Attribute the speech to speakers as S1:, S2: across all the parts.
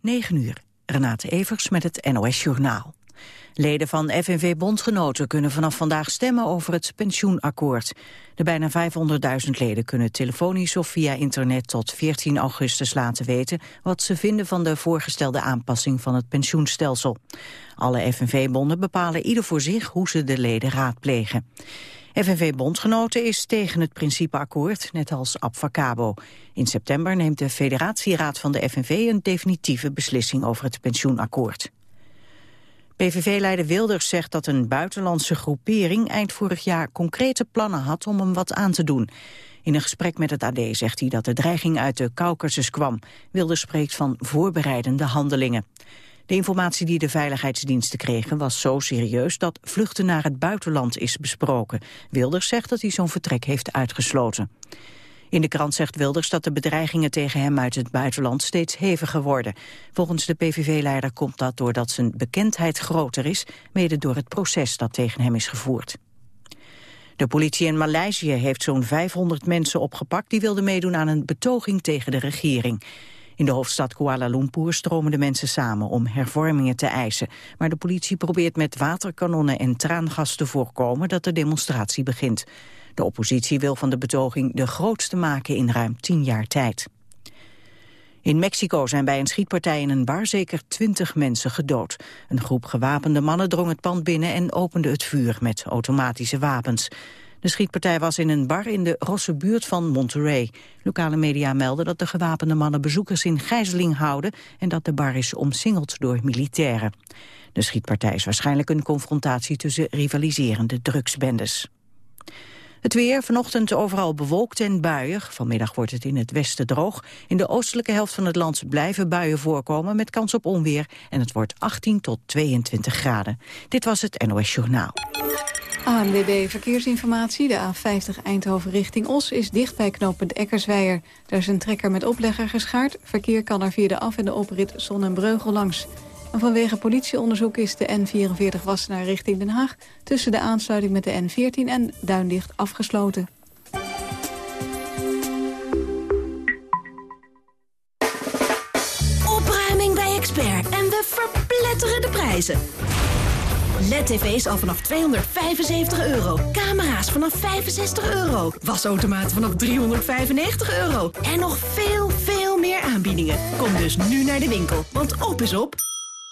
S1: 9 uur. Renate Evers met het NOS Journaal. Leden van FNV-bondgenoten kunnen vanaf vandaag stemmen over het pensioenakkoord. De bijna 500.000 leden kunnen telefonisch of via internet tot 14 augustus laten weten wat ze vinden van de voorgestelde aanpassing van het pensioenstelsel. Alle FNV-bonden bepalen ieder voor zich hoe ze de leden raadplegen. FNV-bondgenoten is tegen het principeakkoord, net als Abfacabo. In september neemt de federatieraad van de FNV een definitieve beslissing over het pensioenakkoord. PVV-leider Wilders zegt dat een buitenlandse groepering eind vorig jaar concrete plannen had om hem wat aan te doen. In een gesprek met het AD zegt hij dat de dreiging uit de Caucasus kwam. Wilders spreekt van voorbereidende handelingen. De informatie die de veiligheidsdiensten kregen was zo serieus dat vluchten naar het buitenland is besproken. Wilders zegt dat hij zo'n vertrek heeft uitgesloten. In de krant zegt Wilders dat de bedreigingen tegen hem uit het buitenland steeds heviger worden. Volgens de PVV-leider komt dat doordat zijn bekendheid groter is, mede door het proces dat tegen hem is gevoerd. De politie in Maleisië heeft zo'n 500 mensen opgepakt die wilden meedoen aan een betoging tegen de regering. In de hoofdstad Kuala Lumpur stromen de mensen samen om hervormingen te eisen. Maar de politie probeert met waterkanonnen en traangas te voorkomen dat de demonstratie begint. De oppositie wil van de betoging de grootste maken in ruim tien jaar tijd. In Mexico zijn bij een schietpartij in een bar zeker twintig mensen gedood. Een groep gewapende mannen drong het pand binnen en opende het vuur met automatische wapens. De schietpartij was in een bar in de Rosse buurt van Monterey. Lokale media melden dat de gewapende mannen bezoekers in gijzeling houden... en dat de bar is omsingeld door militairen. De schietpartij is waarschijnlijk een confrontatie tussen rivaliserende drugsbendes. Het weer, vanochtend overal bewolkt en buiig. Vanmiddag wordt het in het westen droog. In de oostelijke helft van het land blijven buien voorkomen met kans op onweer. En het wordt 18 tot 22 graden. Dit was het NOS Journaal.
S2: ANWB Verkeersinformatie. De A50 Eindhoven richting Os is dicht bij knooppunt Eckersweijer. Daar is een trekker met oplegger geschaard. Verkeer kan er via de af- en de oprit Zon en Breugel langs. En vanwege politieonderzoek is de N44 Wassenaar richting Den Haag... tussen de aansluiting met de N14 en Duindicht afgesloten.
S3: Opruiming bij Expert en we verpletteren de prijzen. LED-tv's al vanaf 275 euro. Camera's vanaf 65 euro. Wasautomaten vanaf 395 euro. En nog veel, veel meer aanbiedingen. Kom dus nu naar de winkel, want op is op.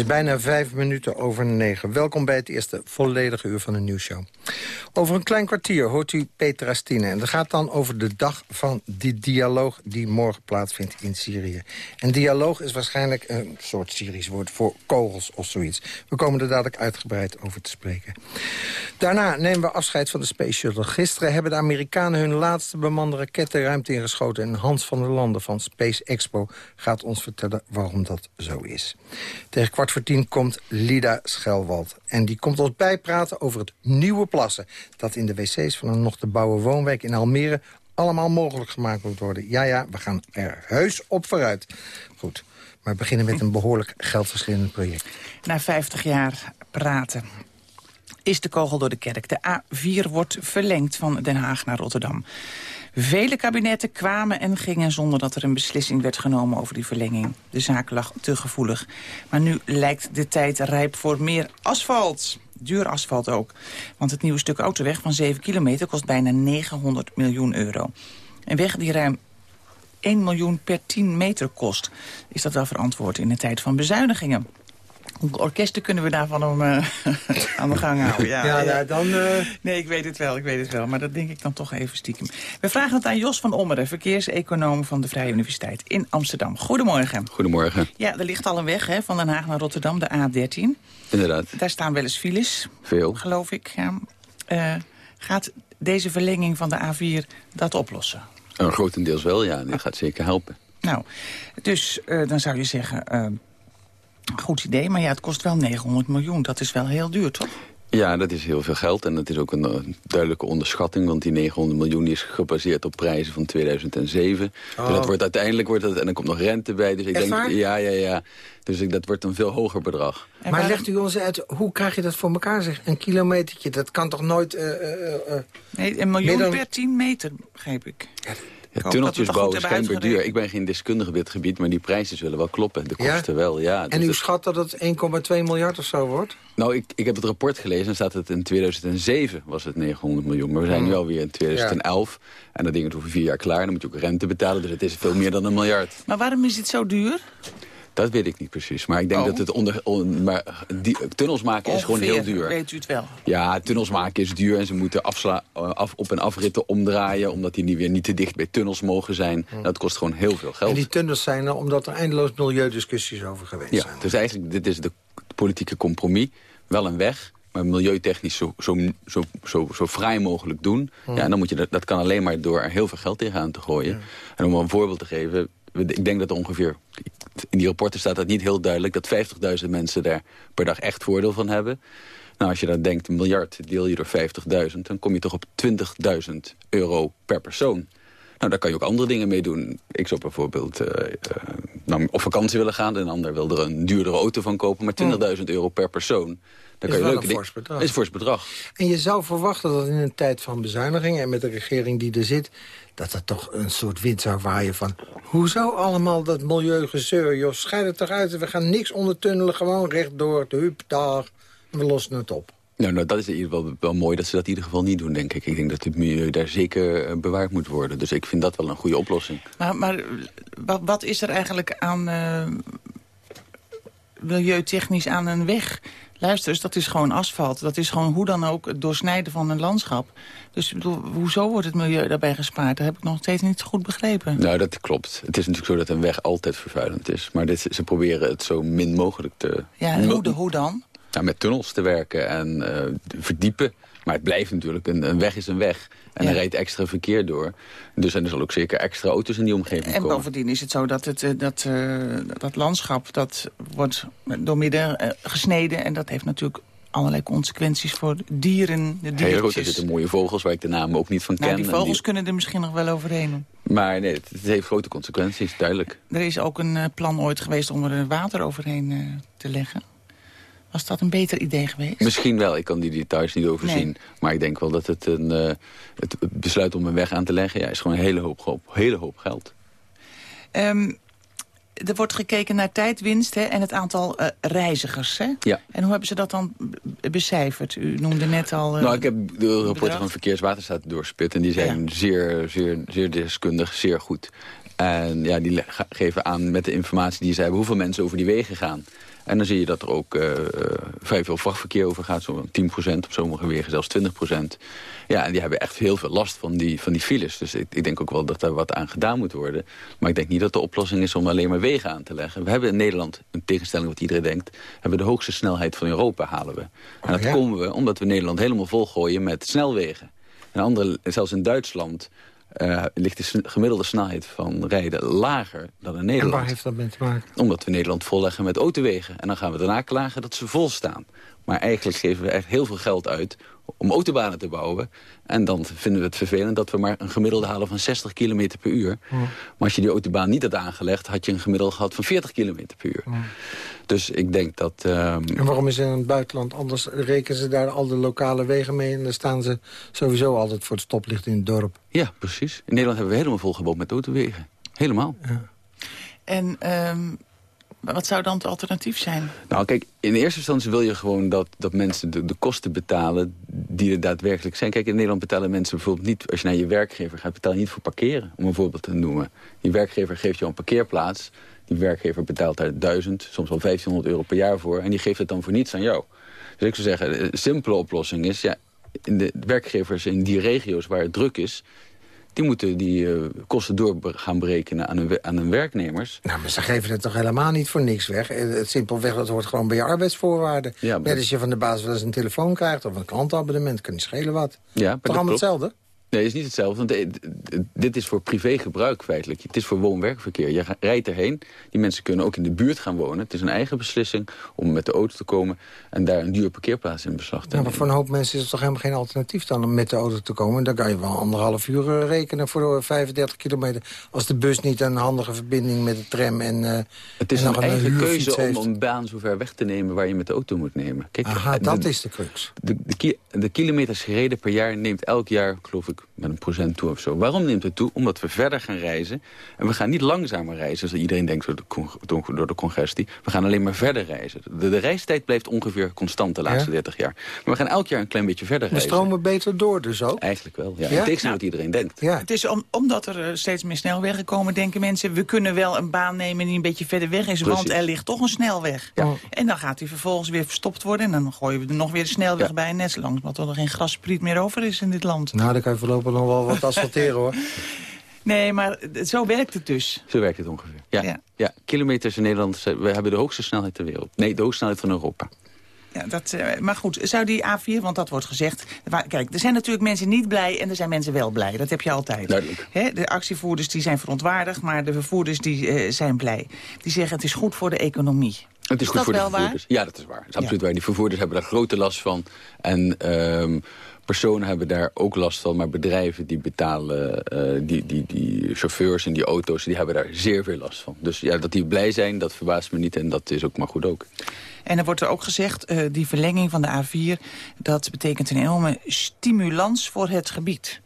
S4: Is bijna vijf minuten over negen. Welkom bij het eerste volledige uur van de nieuwsshow. Over een klein kwartier hoort u Petra Stine. En dat gaat dan over de dag van die dialoog die morgen plaatsvindt in Syrië. En dialoog is waarschijnlijk een soort Syrisch woord voor kogels of zoiets. We komen er dadelijk uitgebreid over te spreken. Daarna nemen we afscheid van de Space Shuttle. Gisteren hebben de Amerikanen hun laatste bemande raket de ruimte ingeschoten. En Hans van der Landen van Space Expo gaat ons vertellen waarom dat zo is. Tegen kwart voor tien komt Lida Schelwald. En die komt ons bijpraten over het nieuwe plassen... dat in de wc's van een nog te bouwen woonwijk in Almere... allemaal mogelijk gemaakt moet worden. Ja, ja, we gaan er heus op vooruit. Goed, maar beginnen met een behoorlijk geldverschillend project.
S5: Na 50 jaar praten is de kogel door de kerk. De A4 wordt verlengd van Den Haag naar Rotterdam. Vele kabinetten kwamen en gingen zonder dat er een beslissing werd genomen over die verlenging. De zaak lag te gevoelig. Maar nu lijkt de tijd rijp voor meer asfalt. Duur asfalt ook. Want het nieuwe stuk autoweg van 7 kilometer kost bijna 900 miljoen euro. Een weg die ruim 1 miljoen per 10 meter kost. Is dat wel verantwoord in een tijd van bezuinigingen? Orkesten kunnen we daarvan om uh, aan de gang houden?
S4: Ja, ja, ja dan... Uh...
S5: Nee, ik weet het wel, ik weet het wel. Maar dat denk ik dan toch even stiekem. We vragen het aan Jos van Ommeren, verkeerseconoom van de Vrije Universiteit in Amsterdam. Goedemorgen.
S6: Goedemorgen.
S5: Ja, er ligt al een weg hè, van Den Haag naar Rotterdam, de A13.
S6: Inderdaad.
S5: Daar staan wel eens files.
S6: Veel.
S5: Geloof ik. Ja. Uh, gaat deze verlenging van de A4 dat oplossen?
S6: Een grotendeels wel, ja. Dat gaat zeker helpen.
S5: Nou, dus dan zou je zeggen Goed idee, maar ja, het kost wel 900 miljoen. Dat is wel heel duur, toch?
S6: Ja, dat is heel veel geld en dat is ook een, duidelijke onderschatting... want die 900 miljoen is gebaseerd op prijzen van 2007. Dus dat wordt uiteindelijk, wordt dat, en er komt nog rente bij. Dus ik denk, ja, ja, ja. Dus ik, dat wordt een veel hoger bedrag.
S4: maar legt u ons uit, hoe krijg je dat voor elkaar, zeg? Een kilometertje, dat kan toch nooit... Uh, uh,
S5: nee, een miljoen per 10 meter, begrijp ik.
S6: Ja, ja, tunneltjes bouwen is schijnbaar duur. Ik ben geen deskundige op dit gebied, maar die prijzen zullen wel kloppen. De kosten wel, ja.
S4: En u schat dat het 1,2 miljard of zo wordt?
S6: Nou, ik, ik heb het rapport gelezen en staat het in 2007 was het 900 miljoen. Maar we zijn nu alweer in 2011 en dat ding is over vier jaar klaar. Dan moet je ook rente betalen, dus het is veel meer dan een miljard.
S5: Maar waarom is het zo duur?
S6: Dat weet ik niet precies. Maar ik denk oh. dat het onder... maar die, tunnels maken is gewoon heel duur.
S5: weet u het wel?
S6: Ja, tunnels maken is duur. En ze moeten afsla, eh, af, op- en afritten omdraaien... omdat die niet weer niet te dicht bij tunnels mogen zijn. Dat kost gewoon heel veel geld.
S4: En die tunnels zijn er omdat er eindeloos milieudiscussies over geweest
S6: ja,
S4: zijn.
S6: Dus eigenlijk, dit is de politieke compromis. Wel een weg, maar milieutechnisch zo, zo, zo, zo, zo vrij mogelijk doen. Ja, en dan moet je dat, dat kan alleen maar door er heel veel geld tegenaan te gooien. En om een voorbeeld te geven... Ik denk dat ongeveer in die rapporten staat dat niet heel duidelijk... dat 50.000 mensen daar per dag echt voordeel van hebben. Nou, als je dan denkt, een miljard deel je door 50.000... dan kom je toch op 20.000 euro per persoon. Nou, daar kan je ook andere dingen mee doen. Ik zou bijvoorbeeld uh, uh, op vakantie willen gaan... en een ander wil er een duurdere auto van kopen... maar 20.000 euro per persoon.
S4: Dan kan je leuke fors bedrag.
S6: is fors bedrag.
S4: En je zou verwachten dat in een tijd van bezuinigingen... en met de regering die er zit dat er toch een soort wind zou waaien van... hoezo allemaal dat milieugezeur, joh, scheid het toch uit. We gaan niks ondertunnelen, gewoon rechtdoor, de hup, daar. We lossen het op.
S6: Nou, nou, dat is in ieder geval wel mooi dat ze dat in ieder geval niet doen, denk ik. Ik denk dat het milieu daar zeker eh, bewaard moet worden. Dus ik vind dat wel een goede oplossing.
S5: Maar, maar wat, wat is er eigenlijk aan uh, milieutechnisch aan een weg? Luister eens, dat is gewoon asfalt. Dat is gewoon hoe dan ook het doorsnijden van een landschap. Dus bedoel, hoezo wordt het milieu daarbij gespaard? Dat heb ik nog steeds niet goed begrepen.
S6: Nou, dat klopt. Het is natuurlijk zo dat een weg altijd vervuilend is. Maar dit, ze proberen het zo min mogelijk te...
S5: Ja, en hoe, de, hoe dan?
S6: Ja, met tunnels te werken en uh, verdiepen. Maar het blijft natuurlijk, een, een weg is een weg. En er rijdt extra verkeer door. Dus er zal ook zeker extra auto's in die omgeving
S5: en
S6: komen.
S5: En bovendien is het zo dat het, eh, dat, uh, dat landschap... dat wordt door midden gesneden. En dat heeft natuurlijk allerlei consequenties voor dieren, de diertjes. Heel goed,
S6: er zitten mooie vogels waar ik de naam ook niet van nou,
S5: ken. Die vogels kunnen er misschien nog wel overheen.
S6: Maar nee, het, heeft grote consequenties, duidelijk.
S5: Er is ook een plan ooit geweest om er water overheen te leggen. Was dat een beter idee geweest?
S6: Misschien wel, ik kan die details niet overzien. Maar ik denk wel dat het, een, uh, het besluit om een weg aan te leggen... Ja, is gewoon een hele hoop, hele hoop geld.
S5: Um, er wordt gekeken naar tijdwinst hè, en het aantal uh, reizigers. Hè?
S6: Ja.
S5: En hoe hebben ze dat dan becijferd? U noemde net al... Uh,
S6: nou, ik heb de rapporten van Verkeerswaterstaat doorspit... en die zijn ja. zeer, zeer, zeer deskundig, zeer goed. En ja, die geven aan met de informatie die ze hebben... hoeveel mensen over die wegen gaan. En dan zie je dat er ook uh, vrij veel vrachtverkeer over gaat. Zo'n 10% op sommige wegen, zelfs 20%. Ja, en die hebben echt heel veel last van die, van die files. Dus ik, ik denk ook wel dat daar wat aan gedaan moet worden. Maar ik denk niet dat de oplossing is om alleen maar wegen aan te leggen. We hebben in Nederland, in tegenstelling wat iedereen denkt... hebben we de hoogste snelheid van Europa, halen we. En dat oh, ja? komen we omdat we Nederland helemaal volgooien met snelwegen. En andere, zelfs in Duitsland uh, ligt de gemiddelde snelheid van rijden lager dan in Nederland.
S4: En waar heeft dat mee te maken?
S6: Omdat we Nederland volleggen met autowegen. En dan gaan we daarna klagen dat ze vol staan. Maar eigenlijk geven we echt heel veel geld uit om autobanen te bouwen. En dan vinden we het vervelend dat we maar een gemiddelde halen van 60 km per uur. Maar als je die autobaan niet had aangelegd, had je een gemiddelde gehad van 40 km per uur. Dus ik denk dat... Um...
S4: En waarom is in het buitenland anders? Rekenen ze daar al de lokale wegen mee... en dan staan ze sowieso altijd voor het stoplicht in het dorp.
S6: Ja, precies. In Nederland hebben we helemaal volgebouwd met autowegen. Helemaal. Ja.
S5: En um, Wat zou dan het alternatief zijn?
S6: Nou, kijk, in eerste instantie wil je gewoon dat, dat mensen de, de kosten betalen die er daadwerkelijk zijn. Kijk, in Nederland betalen mensen bijvoorbeeld niet... als je naar je werkgever gaat, betaal je niet voor parkeren, om een voorbeeld te noemen. Die werkgever geeft jou een parkeerplaats. Die werkgever betaalt daar 1000, soms wel 1500 euro per jaar voor. En die geeft het dan voor niets aan jou. Dus ik zou zeggen, een simpele oplossing is... Ja, in de werkgevers in die regio's waar het druk is die moeten die uh, kosten door gaan berekenen aan hun, aan hun werknemers.
S4: Nou, maar ze geven het toch helemaal niet voor niks weg? Eh, het simpelweg, dat hoort gewoon bij je arbeidsvoorwaarden. Ja, Net als je van de baas wel eens een telefoon krijgt of een klantabonnement, kan niet schelen wat. Ja, toch allemaal hetzelfde?
S6: Nee, het is niet hetzelfde. Want dit is voor privégebruik feitelijk. Het is voor woon-werkverkeer. Je rijdt erheen. Die mensen kunnen ook in de buurt gaan wonen. Het is een eigen beslissing om met de auto te komen... en daar een duur parkeerplaats in beslag te nemen.
S4: maar voor een hoop mensen is het toch helemaal geen alternatief dan om met de auto te komen. Dan kan je wel anderhalf uur eh, rekenen voor 35 kilometer. Als de bus niet een handige verbinding met de tram en uh,
S6: Het is een, eigen keuze om een baan zo ver weg te nemen... waar je met de auto moet nemen.
S4: Kijk, Aha, dat is de crux.
S6: De, de, de kilometers gereden per jaar neemt elk jaar, geloof ik met een procent toe of zo. Waarom neemt het toe? Omdat we verder gaan reizen. En we gaan niet langzamer reizen, zoals iedereen denkt door de, door de congestie. We gaan alleen maar verder reizen. De, de reistijd blijft ongeveer constant de laatste 30 jaar. Maar we gaan elk jaar een klein beetje verder reizen.
S4: We stromen beter door dus ook?
S6: Eigenlijk wel, ja. ja? Tegen wat iedereen denkt.
S5: Ja. Het is omdat er eh, steeds meer snelwegen komen, denken mensen... we kunnen wel een baan nemen die een beetje verder weg is... want er ligt toch een snelweg. Ja. En dan gaat die vervolgens weer verstopt worden... en dan gooien we er nog weer de snelweg bij... net zolang dat er geen graspriet meer over is in dit land.
S4: Nou, dan kan je voorlopig nog wel wat asfalteren, hoor.
S5: Nee, maar zo werkt het dus.
S6: Zo werkt het ongeveer. Ja, ja. kilometers in Nederland. We hebben de hoogste snelheid ter wereld. Nee, de hoogste snelheid van Europa.
S5: Ja, dat, uh, maar goed, zou die A4, want dat wordt gezegd... Kijk, er zijn natuurlijk mensen niet blij en er zijn mensen wel blij. Dat heb je altijd.
S6: Duidelijk.
S5: de actievoerders die zijn verontwaardigd, maar de vervoerders die, uh, zijn blij. Die zeggen het is goed voor de economie.
S6: Het is, goed voor de vervoerders. Waar? Ja, dat is waar. Dat is absoluut waar. Die vervoerders hebben daar grote last van. En um, personen hebben daar ook last van. Maar bedrijven die betalen, uh, die, die, die chauffeurs en die auto's, die hebben daar zeer veel last van. Dus ja, dat die blij zijn, dat verbaast me niet. En dat is ook maar goed ook.
S5: En er wordt er ook gezegd, uh, die verlenging van de A4... dat betekent een enorme stimulans voor het gebied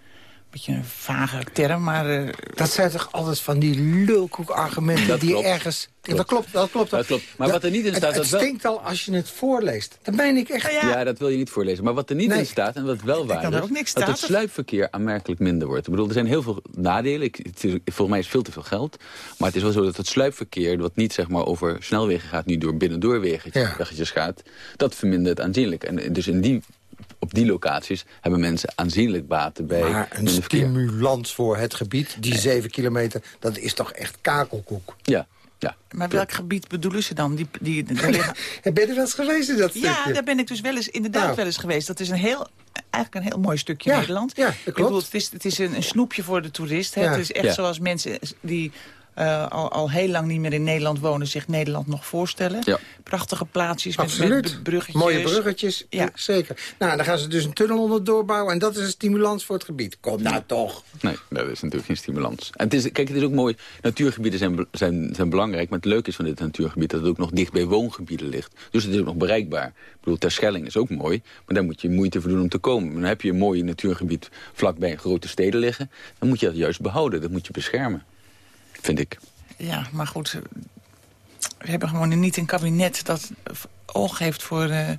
S5: beetje een vage term, maar... Uh,
S4: dat zijn toch altijd van die lulkoek-argumenten die ergens... Klopt. Dat klopt, dat klopt.
S6: Dat klopt. Maar wat er niet in staat...
S4: Het, het stinkt al als je het voorleest. Dan ben ik echt...
S6: Ja, dat wil je niet voorlezen. Maar wat er niet in staat, en wat wel waar is... dat het sluipverkeer aanmerkelijk minder wordt. Ik bedoel, er zijn heel veel nadelen. Ik, het is, volgens mij is veel te veel geld. Maar het is wel zo dat het sluipverkeer... wat niet zeg maar, over snelwegen gaat, nu door binnendoorweggetjes gaat... dat vermindert aanzienlijk. En dus in die op die locaties hebben mensen aanzienlijk baten bij
S4: Maar een stimulans voor het gebied, die zeven kilometer... dat is toch echt kakelkoek?
S6: Ja, ja.
S5: Maar welk gebied bedoelen ze dan? Die, die, die
S4: liggen... ben je er wel eens geweest in dat stukje?
S5: Ja, daar ben ik dus wel eens, inderdaad nou. wel eens geweest. Dat is een heel, eigenlijk een heel mooi stukje Nederland.
S4: Ja, dat klopt. Ik bedoel,
S5: het is, het is een, een snoepje voor de toerist. Hè? Het is echt zoals mensen die uh, al, al heel lang niet meer in Nederland wonen... zich Nederland nog voorstellen. Ja. Prachtige plaatsjes met, met, bruggetjes.
S4: Mooie bruggetjes, ja. zeker. Nou, dan gaan ze dus een tunnel onder doorbouwen... en dat is een stimulans voor het gebied. Kom nou toch.
S6: Nee, dat is natuurlijk geen stimulans. En het is, kijk, het is ook mooi. Natuurgebieden zijn, zijn, zijn belangrijk. Maar het leuke is van dit natuurgebied... dat het ook nog dicht bij woongebieden ligt. Dus het is ook nog bereikbaar. Ik bedoel, Terschelling is ook mooi. Maar daar moet je moeite voor doen om te komen. Dan heb je een mooi natuurgebied vlakbij grote steden liggen. Dan moet je dat juist behouden. Dat moet je beschermen vind ik.
S5: Ja, maar goed, we hebben gewoon niet een kabinet dat oog heeft voor, uh,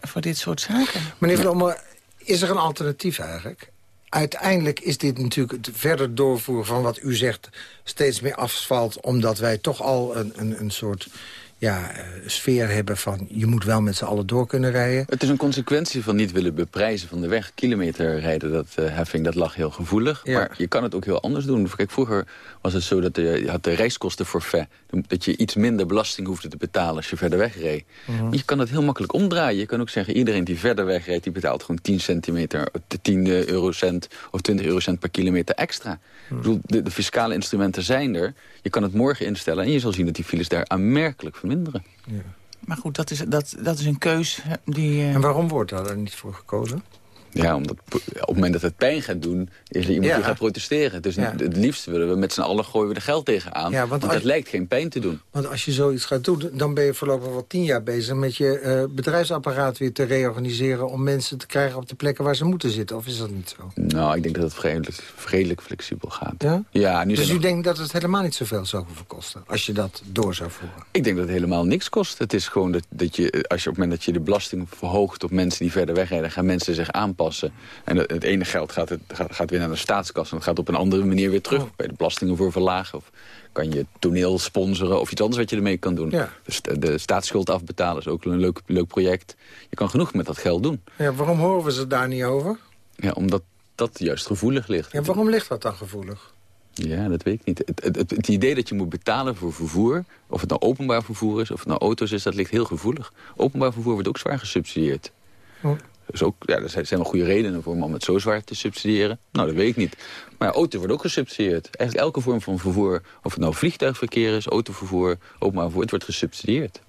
S5: voor dit soort zaken.
S4: Meneer Van Omer, is er een alternatief eigenlijk? Uiteindelijk is dit natuurlijk het verder doorvoeren van wat u zegt... steeds meer asfalt, omdat wij toch al een, een, een soort ja, uh, sfeer hebben van... je moet wel met z'n allen door kunnen rijden.
S6: Het is een consequentie van niet willen beprijzen van de weg. Kilometer rijden, dat uh, heffing, dat lag heel gevoelig. Maar je kan het ook heel anders doen. Kijk, vroeger was het zo dat je had de reiskosten forfait. Dat je iets minder belasting hoefde te betalen als je verder weg reed. Mhm. Je kan het heel makkelijk omdraaien. Je kan ook zeggen, iedereen die verder weg rijdt... die betaalt gewoon 10 centimeter, 10 eurocent of 20 eurocent per kilometer extra. Mhm. Ik bedoel, de, de fiscale instrumenten zijn er. Je kan het morgen instellen en je zal zien dat die files daar aanmerkelijk verminderen. Ja.
S5: Maar goed, dat is, dat, dat is een keus die... Uh...
S4: En waarom wordt daar niet voor gekozen?
S6: Ja, omdat op het moment dat het pijn gaat doen, is er iemand
S4: Ja.
S6: die gaat protesteren. Dus
S4: Ja.
S6: het liefst willen we met z'n allen gooien we er geld tegenaan.
S4: Ja, want
S6: dat lijkt geen pijn te doen.
S4: Want als je zoiets gaat doen, dan ben je voorlopig wel tien jaar bezig... met je eh, bedrijfsapparaat weer te reorganiseren... om mensen te krijgen op de plekken waar ze moeten zitten. Of is dat niet zo?
S6: Nou, ik denk dat het redelijk, redelijk flexibel gaat.
S4: Ja?
S6: Ja, nu
S4: Dus u denkt dat het helemaal niet zoveel zou hoeven kosten... als je dat door zou voeren?
S6: Ik denk dat het helemaal niks kost. Het is gewoon dat, dat je, als je op het moment dat je de belasting verhoogt op mensen die verder wegrijden, gaan mensen zich aanpassen. En het, ene geld gaat, het, gaat, weer naar de staatskas en het gaat op een andere manier weer terug.
S4: Oh.
S6: Bij de belastingen voor verlagen of kan je toneel sponsoren of iets anders wat je ermee kan doen.
S4: Ja.
S6: Dus de, staatsschuld afbetalen is ook een leuk, leuk project. Je kan genoeg met dat geld doen.
S4: Ja, waarom horen we ze daar niet over?
S6: Ja, omdat dat juist gevoelig ligt.
S4: Ja, waarom ligt dat dan gevoelig?
S6: Ja, dat weet ik niet. Het, het, het, het idee dat je moet betalen voor vervoer... of het nou openbaar vervoer is, of het nou auto's is... dat ligt heel gevoelig. Openbaar vervoer wordt ook zwaar gesubsidieerd.
S4: Oh.
S6: Dus ook, ja, er zijn wel goede redenen voor om het zo zwaar te subsidiëren. Nou, dat weet ik niet. Maar ja, auto wordt ook gesubsidieerd. Eigenlijk elke vorm van vervoer... of het nou vliegtuigverkeer is, autovervoer, openbaar vervoer... het wordt gesubsidieerd.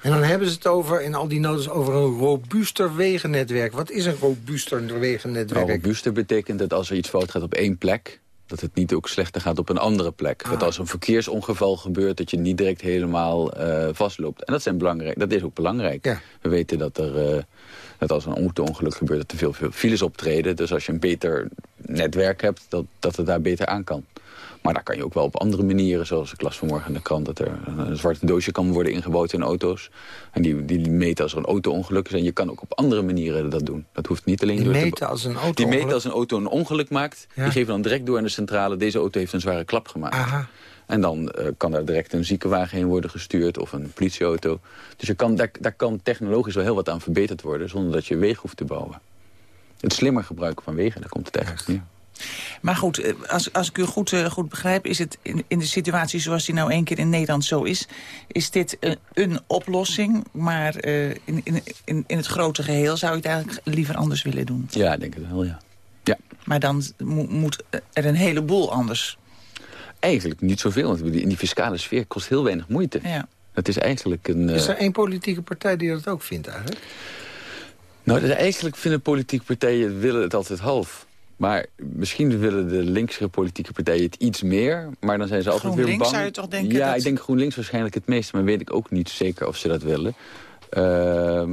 S4: En dan hebben ze het over, in al die notes over een robuuster wegennetwerk. Wat is een robuuster wegennetwerk?
S6: Nou, robuuster betekent dat als er iets fout gaat op één plek... dat het niet ook slechter gaat op een andere plek. Dat als een verkeersongeval gebeurt... dat je niet direct helemaal eh, vastloopt. En dat, zijn belangrijk, dat is ook belangrijk.
S4: Ja.
S6: We weten dat, er, eh, dat als een auto-ongeluk gebeurt... dat er veel, veel files optreden. Dus als je een beter netwerk hebt... dat, dat het daar beter aan kan. Maar daar kan je ook wel op andere manieren, zoals ik las vanmorgen in de krant... dat er een, zwarte doosje kan worden ingebouwd in auto's. En die, die meten als er een auto-ongeluk is. En je kan ook op andere manieren dat doen. Dat hoeft niet alleen
S4: Die
S6: door te-
S4: meten als een auto
S6: die meten als een auto een ongeluk maakt.
S4: Ja.
S6: Die geven dan direct door aan de centrale... deze auto heeft een zware klap gemaakt.
S4: Aha.
S6: En dan eh, kan daar direct een ziekenwagen heen worden gestuurd... of een politieauto. Dus je kan, daar, daar kan technologisch wel heel wat aan verbeterd worden... zonder dat je wegen hoeft te bouwen. Het slimmer gebruiken van wegen, daar komt het eigenlijk neer.
S5: Maar goed, eh, als, als ik u goed, eh, goed begrijp... is het in, in de situatie zoals die nou één keer in Nederland zo is... is dit een, een oplossing, maar in, in, in, in het grote geheel... zou je het eigenlijk liever anders willen doen.
S6: Ja, ik denk het wel, ja. Ja,
S5: Maar dan mo- moet er een heleboel anders.
S6: Eigenlijk niet zoveel. Want in die fiscale sfeer kost heel weinig moeite.
S5: Ja.
S6: Het is eigenlijk een... eh,
S4: Is er één politieke partij die dat ook vindt eigenlijk?
S6: Nou, dus eigenlijk vinden politieke partijen willen het altijd half. Maar misschien willen de linkse politieke partijen het iets meer. Maar dan zijn ze altijd weer
S5: GroenLinks
S6: bang.
S5: zou je toch denken
S6: Ja,
S5: dat-
S6: ik denk GroenLinks waarschijnlijk het meeste. Maar weet ik ook niet zeker of ze dat willen. Ehm,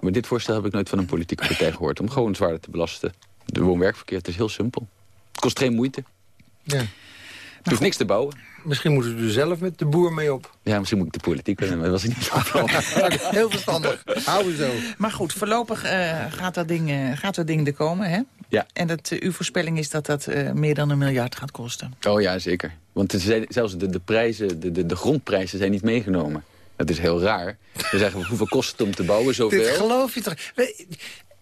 S6: maar dit voorstel heb ik nooit van een politieke partij gehoord. Om gewoon zwaarder te belasten. De woon-werkverkeer, het is heel simpel. Het kost geen moeite.
S4: Ja.
S6: Het hoeft niks te bouwen.
S4: Misschien moeten we er zelf met de boer mee op.
S6: Ja, misschien moet ik de politiek willen, maar dat was ik niet van.
S4: Heel verstandig. Houden zo.
S5: Maar goed, voorlopig eh, gaat, dat ding, eh, gaat dat ding er komen, hè?
S6: Ja.
S5: En dat, eh, uw voorspelling is dat dat eh, meer dan een miljard gaat kosten.
S6: Oh ja, zeker. Want zijn, zelfs de, de, prijzen, de, de, de grondprijzen zijn niet meegenomen. Dat is heel raar. We zeggen, hoeveel kost het om te bouwen? Zoveel.
S4: Dit geloof je toch? We-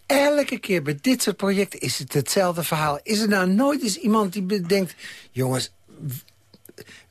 S4: Elke keer bij dit soort projecten is het hetzelfde verhaal. Is er nou nooit eens iemand die bedenkt... jongens,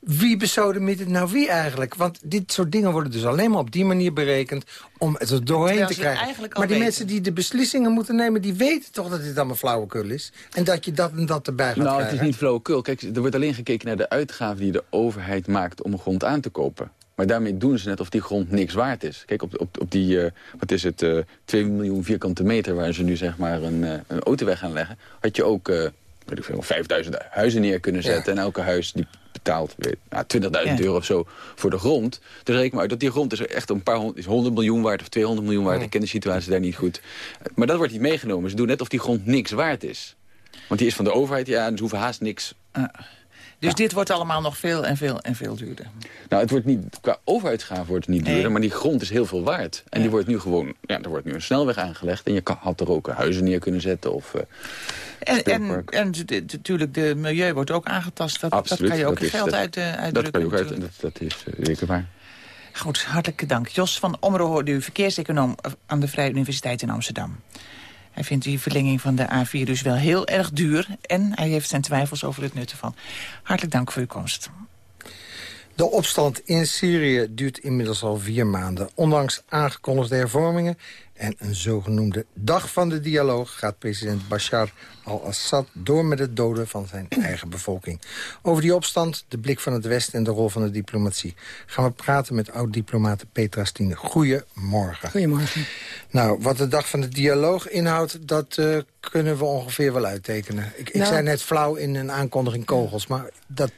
S4: wie besodemiet het nou wie eigenlijk? Want dit soort dingen worden dus alleen maar op die manier berekend... om het er doorheen te krijgen. Maar die
S5: weten.
S4: mensen die de beslissingen moeten nemen... die weten toch dat dit allemaal flauwekul is? En dat je dat en dat erbij gaat
S6: Nou, het
S4: krijgen?
S6: is niet flauwekul. Kijk, er wordt alleen gekeken naar de uitgaven die de overheid maakt om een grond aan te kopen. Maar daarmee doen ze net of die grond niks waard is. Kijk, op, op, op die, eh, wat is het, eh 2 miljoen vierkante meter... waar ze nu zeg maar een, eh, een autoweg gaan leggen... had je ook, eh weet ik veel, 5000 huizen neer kunnen zetten. En elke huis die betaalt weet, nou, 20.000
S5: Ja.
S6: euro of zo voor de grond. Dus reken maar uit dat die grond is echt een paar honderd, is 100 miljoen waard... of 200 miljoen waard. Ik ken de situatie daar niet goed. Maar dat wordt niet meegenomen. Ze doen net of die grond niks waard is. Want die is van de overheid, ja, en ze hoeven haast niks
S5: Dus dit wordt allemaal nog veel en veel en veel duurder.
S6: Nou, het wordt niet, qua overuitgave wordt het niet
S5: Nee.
S6: duurder, maar die grond is heel veel waard. En die wordt nu gewoon, ja, er wordt nu een snelweg aangelegd. En je kan, had er ook huizen neer kunnen zetten of... eh,
S5: En, en,
S6: Speelpark.
S5: en natuurlijk, de milieu wordt ook aangetast. Dat, dat
S6: absoluut.
S5: kan je ook geld uit, eh,
S6: Dat
S5: uitdrukken.
S6: kan je ook uit, dat, dat is eh, zeker waar.
S5: Goed, hartelijk dank. Jos van Omro hoorde u verkeerseconoom aan de Vrije Universiteit in Amsterdam. Hij vindt die verlenging van de A4 dus wel heel erg duur... en hij heeft zijn twijfels over het nut ervan. Hartelijk dank voor uw komst.
S4: De opstand in Syrië duurt inmiddels al vier maanden. Ondanks aangekondigde hervormingen en een zogenoemde dag van de dialoog... gaat president Bashar al-Assad door met het doden van zijn eigen bevolking. Over die opstand, de blik van het Westen en de rol van de diplomatie... gaan we praten met oud-diplomate Petra Stine. Goedemorgen.
S7: Goedemorgen.
S4: Nou, wat de dag van de dialoog inhoudt, dat uh, kunnen we ongeveer wel uittekenen. Ik, ik
S7: Nou-
S4: zei net flauw in een aankondiging kogels, maar dat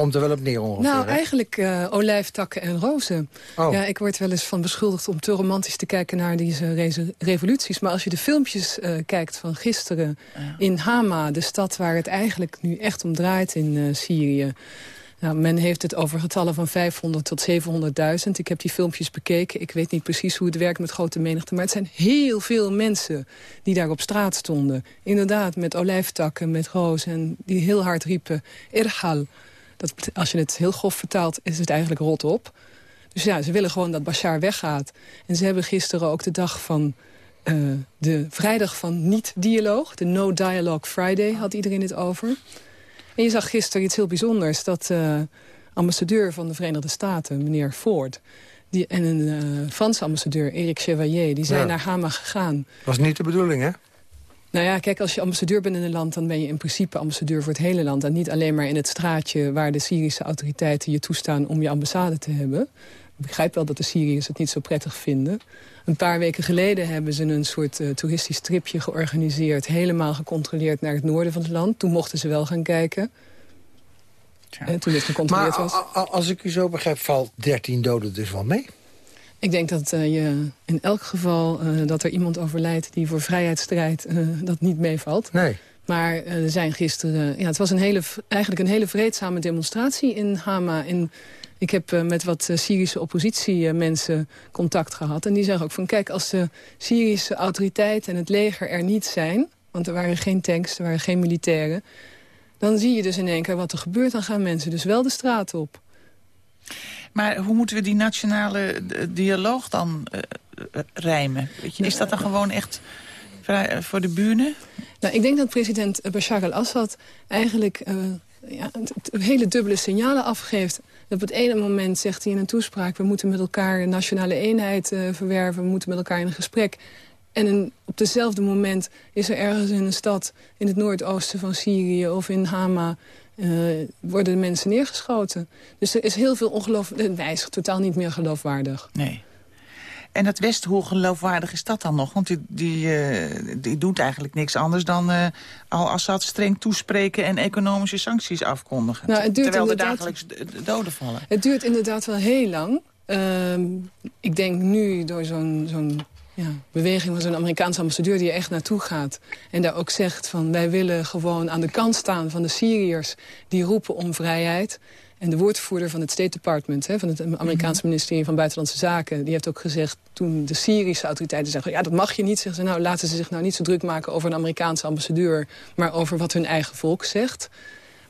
S4: komt er wel op neer ongeveer.
S7: Nou,
S4: hè?
S7: eigenlijk eh, olijftakken en rozen.
S4: Oh.
S7: Ja, ik word wel eens van beschuldigd om te romantisch te kijken naar deze revoluties. Maar als je de filmpjes eh, kijkt van gisteren in Hama, de stad waar het eigenlijk nu echt om draait in eh, Syrië. Nou, men heeft het over getallen van 500 tot 700.000. Ik heb die filmpjes bekeken. Ik weet niet precies hoe het werkt met grote menigte. Maar het zijn heel veel mensen die daar op straat stonden. Inderdaad, met olijftakken, met rozen. En die heel hard riepen, Irhal. Dat, als je het heel grof vertaalt, is het eigenlijk rot op. Dus ja, ze willen gewoon dat Bashar weggaat. En ze hebben gisteren ook de dag van... eh, de vrijdag van niet-dialoog. De No Dialogue Friday had iedereen het over. En je zag gisteren iets heel bijzonders. Dat eh ambassadeur van de Verenigde Staten, meneer Ford... Die, en een eh, Franse ambassadeur, Eric Chevalier, die zijn
S4: Ja.
S7: naar Hama gegaan.
S4: was niet de bedoeling, hè?
S7: Nou ja, kijk, als je ambassadeur bent in een land... dan ben je in principe ambassadeur voor het hele land. En niet alleen maar in het straatje waar de Syrische autoriteiten je toestaan... om je ambassade te hebben. Ik begrijp wel dat de Syriërs het niet zo prettig vinden. Een paar weken geleden hebben ze een soort eh, toeristisch tripje georganiseerd... helemaal gecontroleerd naar het noorden van het land. Toen mochten ze wel gaan kijken. En toen dit
S4: Maar
S7: gecontroleerd was.
S4: a- a- als ik u zo begrijp, valt 13 doden dus wel mee?
S7: Ik denk dat eh, je in elk geval eh, dat er iemand overlijdt... die voor vrijheid strijdt, eh, dat niet meevalt.
S4: Nee.
S7: Maar er zijn gisteren... Ja, het was een hele, eigenlijk een hele vreedzame demonstratie in Hama. En ik heb met wat Syrische oppositiemensen contact gehad. En die zeggen ook van... kijk, als de Syrische autoriteiten en het leger er niet zijn... want er waren geen tanks, er waren geen militairen... dan zie je dus in één keer wat er gebeurt. Dan gaan mensen dus wel de straat op.
S5: Maar hoe moeten we die nationale eh, dialoog dan eh, eh, rijmen? Weet je, is dat dan gewoon echt voor de bühne?
S7: Nou, ik denk dat president Bashar al-Assad eigenlijk ja, hele dubbele signalen afgeeft. Op het ene moment zegt hij in een toespraak... we moeten met elkaar nationale eenheid verwerven... we moeten met elkaar in een gesprek. En op dezelfde moment is er ergens in een stad... in het noordoosten van Syrië of in Hama... eh, worden de mensen neergeschoten. Dus er is heel veel ongeloof... Hij is totaal niet meer geloofwaardig.
S5: Nee. En het Westen, hoe geloofwaardig is dat dan nog? Want die, die, eh, die doet eigenlijk niks anders dan eh, al-Assad streng toespreken... en economische sancties afkondigen.
S7: Nou, het duurt
S5: terwijl er dagelijks doden vallen.
S7: Het duurt inderdaad wel heel lang. Ehm, ik denk nu door zo'n zo'n ja, beweging van zo'n Amerikaanse ambassadeur... die er echt naartoe gaat en daar ook zegt van... wij willen gewoon aan de kant staan van de Syriërs... die roepen om vrijheid. En de woordvoerder van het State Department... Hè, van het Amerikaanse ministerie van Buitenlandse Zaken... die heeft ook gezegd, toen de Syrische autoriteiten zeggen... ja, dat mag je niet, zeggen ze, nou, laten ze zich nou niet zo druk maken... over een Amerikaanse ambassadeur, maar over wat hun eigen volk zegt.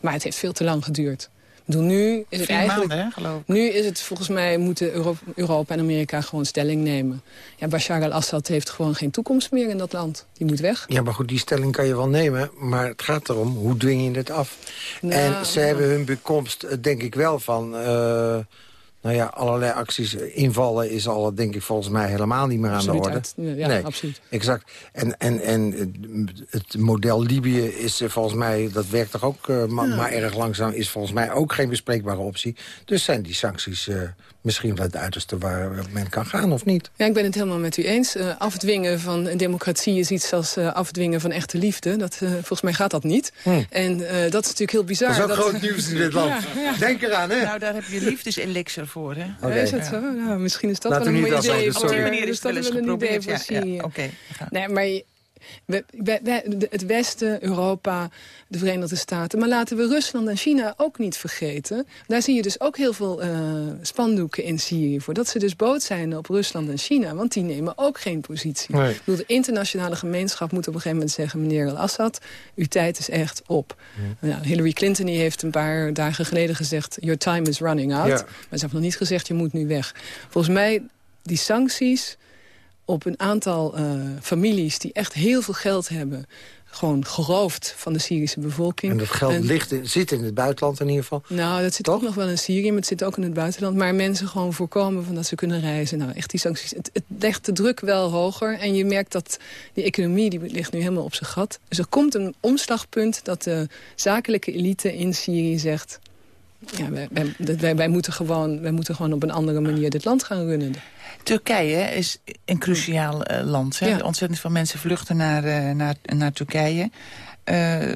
S7: Maar het heeft veel te lang geduurd. Nu is het
S5: Vier
S7: eigenlijk...
S5: maanden, hè, geloof ik.
S7: Nu is het volgens mij moeten Euro- Europa en Amerika gewoon stelling nemen. Ja, Bashar al-Assad heeft gewoon geen toekomst meer in dat land. Die moet weg.
S4: Ja, maar goed, die stelling kan je wel nemen. Maar het gaat erom, hoe dwing je het af?
S7: Nou,
S4: en ze hebben hun bekomst, eh, denk ik wel, van... eh, nou ja, allerlei acties. Invallen is al, denk ik, volgens mij helemaal niet meer aan de orde.
S7: uit. Ja,
S4: nee,
S7: absoluut.
S4: Exact. En, en, en het model Libië is eh, volgens mij, dat werkt toch ook eh, ma- maar erg langzaam... is volgens mij ook geen bespreekbare optie. Dus zijn die sancties eh, misschien wel het uiterste waar men kan gaan, of niet?
S7: Ja, ik ben het helemaal met u eens. Eh, afdwingen van een democratie is iets als eh, afdwingen van echte liefde. Dat, eh, volgens mij gaat dat niet. En eh, dat is natuurlijk heel bizar.
S4: Dat is ook groot nieuws in dit land.
S7: Ja, ja.
S4: Denk eraan, hè?
S5: Nou, daar heb je liefdeselixer voor, hè?
S4: Oké.
S7: Is dat zo? Nou, misschien is dat wel
S4: we
S7: een mooi idee.
S5: Op die manier is
S7: dat
S5: wel
S7: een idee voor
S5: Ja, ja,
S7: Syrië.
S5: Oké.
S7: Nee, maar we, we- we- de- het Westen, Europa, de Verenigde Staten... maar laten we Rusland en China ook niet vergeten. Daar zie je dus ook heel veel eh, spandoeken in Syrië voor. Dat ze dus boos zijn op Rusland en China. Want die nemen ook geen positie.
S4: Nee.
S7: Ik bedoel, de internationale gemeenschap moet op een gegeven moment zeggen... meneer al-Assad, uw tijd is echt op. Ja, Hillary Clinton die heeft een paar dagen geleden gezegd... your time is running out.
S4: Ja.
S7: Maar ze heeft nog niet gezegd, je moet nu weg. Volgens mij, die sancties op een aantal uh, families die echt heel veel geld hebben gewoon geroofd van de Syrische bevolking.
S4: En dat geld ligt, zit in het buitenland in ieder geval?
S7: Nou, dat zit ook nog wel in Syrië, maar het zit ook in het buitenland. Maar mensen gewoon voorkomen van dat ze kunnen reizen. Nou, echt die sancties. Het, het legt de druk wel hoger. En je merkt dat die economie die ligt nu helemaal op zijn gat. Dus er komt een omslagpunt dat de zakelijke elite in Syrië zegt... Ja, wij, wij, wij, moeten gewoon, wij moeten gewoon op een andere manier dit land gaan runnen.
S5: Turkije is een cruciaal uh, land. Hè? Ontzettend veel mensen vluchten naar, uh, naar, naar Turkije. Uh,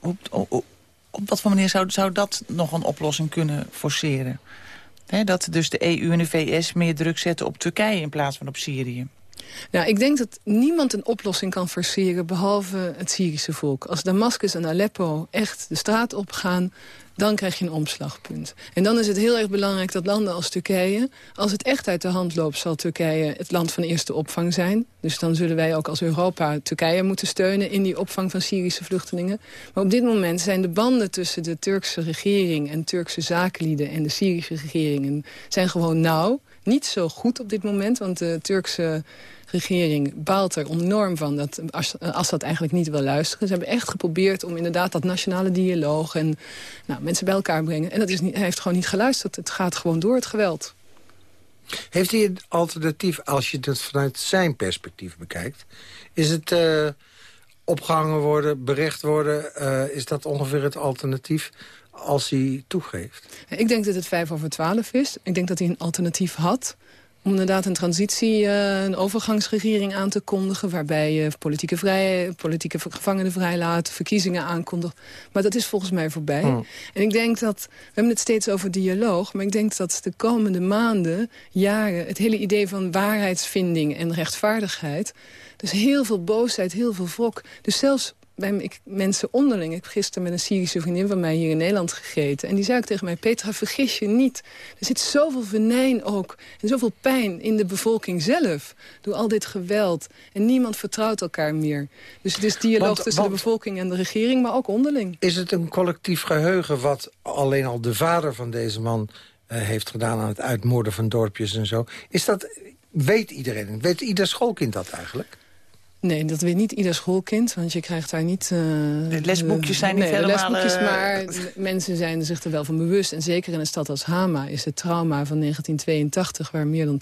S5: op, op, op, wat voor manier zou, zou dat nog een oplossing kunnen forceren? dat dus de EU en de VS meer druk zetten op Turkije in plaats van op Syrië.
S7: Nou, ik denk dat niemand een oplossing kan forceren behalve het Syrische volk. Als Damascus en Aleppo echt de straat opgaan dan krijg je een omslagpunt. En dan is het heel erg belangrijk dat landen als Turkije... als het echt uit de hand loopt, zal Turkije het land van eerste opvang zijn. Dus dan zullen wij ook als Europa Turkije moeten steunen... in die opvang van Syrische vluchtelingen. Maar op dit moment zijn de banden tussen de Turkse regering... en Turkse zakenlieden en de Syrische regeringen zijn gewoon nauw. Niet zo goed op dit moment, want de Turkse regering baalt er enorm van dat Assad eigenlijk niet wil luisteren. Ze hebben echt geprobeerd om inderdaad dat nationale dialoog... en nou, mensen bij elkaar brengen. En dat is niet, hij heeft gewoon niet geluisterd. Het gaat gewoon door, het geweld.
S4: Heeft hij een alternatief als je het vanuit zijn perspectief bekijkt? Is het uh, opgehangen worden, berecht worden... Uh, is dat ongeveer het alternatief als hij toegeeft?
S7: Ik denk dat het vijf over twaalf is. Ik denk dat hij een alternatief had om inderdaad een transitie, uh, een overgangsregering aan te kondigen... waarbij je politieke, vrij, politieke gevangenen vrijlaat, verkiezingen aankondigt. Maar dat is volgens mij voorbij. Hmm. En ik denk dat, we hebben het steeds over dialoog... maar ik denk dat de komende maanden, jaren... het hele idee van waarheidsvinding en rechtvaardigheid... dus heel veel boosheid, heel veel wrok... dus zelfs bij ik, mensen onderling. Ik heb gisteren met een Syrische vriendin van mij hier in Nederland gegeten. En die zei ook tegen mij, Petra, vergis je niet. Er zit zoveel venijn ook. En zoveel pijn in de bevolking zelf. Door al dit geweld. En niemand vertrouwt elkaar meer. Dus het is dialoog tussen de bevolking en de regering, maar ook onderling.
S4: Is het een collectief geheugen wat alleen al de vader van deze man... Uh, heeft gedaan aan het uitmoorden van dorpjes en zo? Is dat, weet iedereen, weet ieder schoolkind dat eigenlijk?
S7: Nee, dat weet niet ieder schoolkind, want je krijgt daar niet... Uh,
S5: de lesboekjes zijn niet
S7: nee,
S5: helemaal...
S7: lesboekjes, uh, maar mensen zijn zich er wel van bewust. En zeker in een stad als Hama is het trauma van 1982... waar meer dan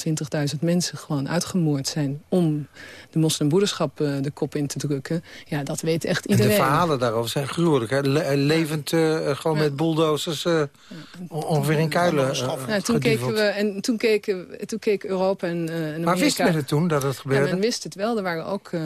S7: 20.000 mensen gewoon uitgemoord zijn... om de moslimbroederschap uh, de kop in te drukken. Ja, dat weet echt iedereen.
S4: En de verhalen daarover zijn gruwelijk. Hè? Le levend, gewoon ja. met bulldozers ja. ongeveer in kuilen
S7: ja, toen, keken we, en toen, keken, toen keek Europa en, en Amerika...
S4: Maar wist men het toen dat het gebeurde?
S7: Ja, men wist het wel. Er waren ook uh,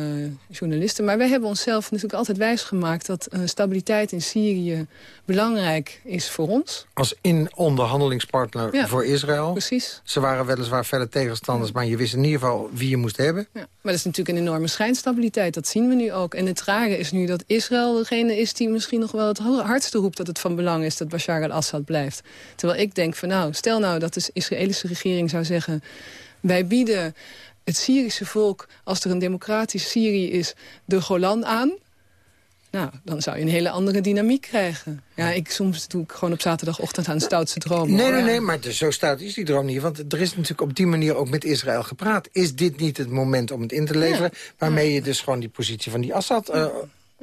S7: journalisten. Maar wij hebben onszelf natuurlijk altijd wijsgemaakt... dat uh, stabiliteit in Syrië belangrijk is voor ons.
S4: Als in onderhandelingspartner
S7: ja,
S4: voor Israël.
S7: Precies.
S4: Ze waren weliswaar verder tegenstanders... maar je wist in ieder geval wie je moest hebben.
S7: Ja, maar dat is natuurlijk een enorme schijnstabiliteit. Dat zien we nu ook. En het rare is nu dat Israël degene is... die misschien nog wel het hardste roept dat het van belang is... dat Bashar al-Assad blijft. Terwijl ik denk van nou, stel nou dat de Israëlische regering zou zeggen... wij bieden het Syrische volk, als er een democratisch Syrië is, de Golan aan. Nou, dan zou je een hele andere dynamiek krijgen. Ja, ik, soms doe ik gewoon op zaterdagochtend aan stoutste dromen.
S4: Nee, nee, nee, maar zo stout is die droom niet. Want er is natuurlijk op die manier ook met Israël gepraat. Is dit niet het moment om het in te leveren? Ja. Waarmee je dus gewoon die positie van die Assad... Uh,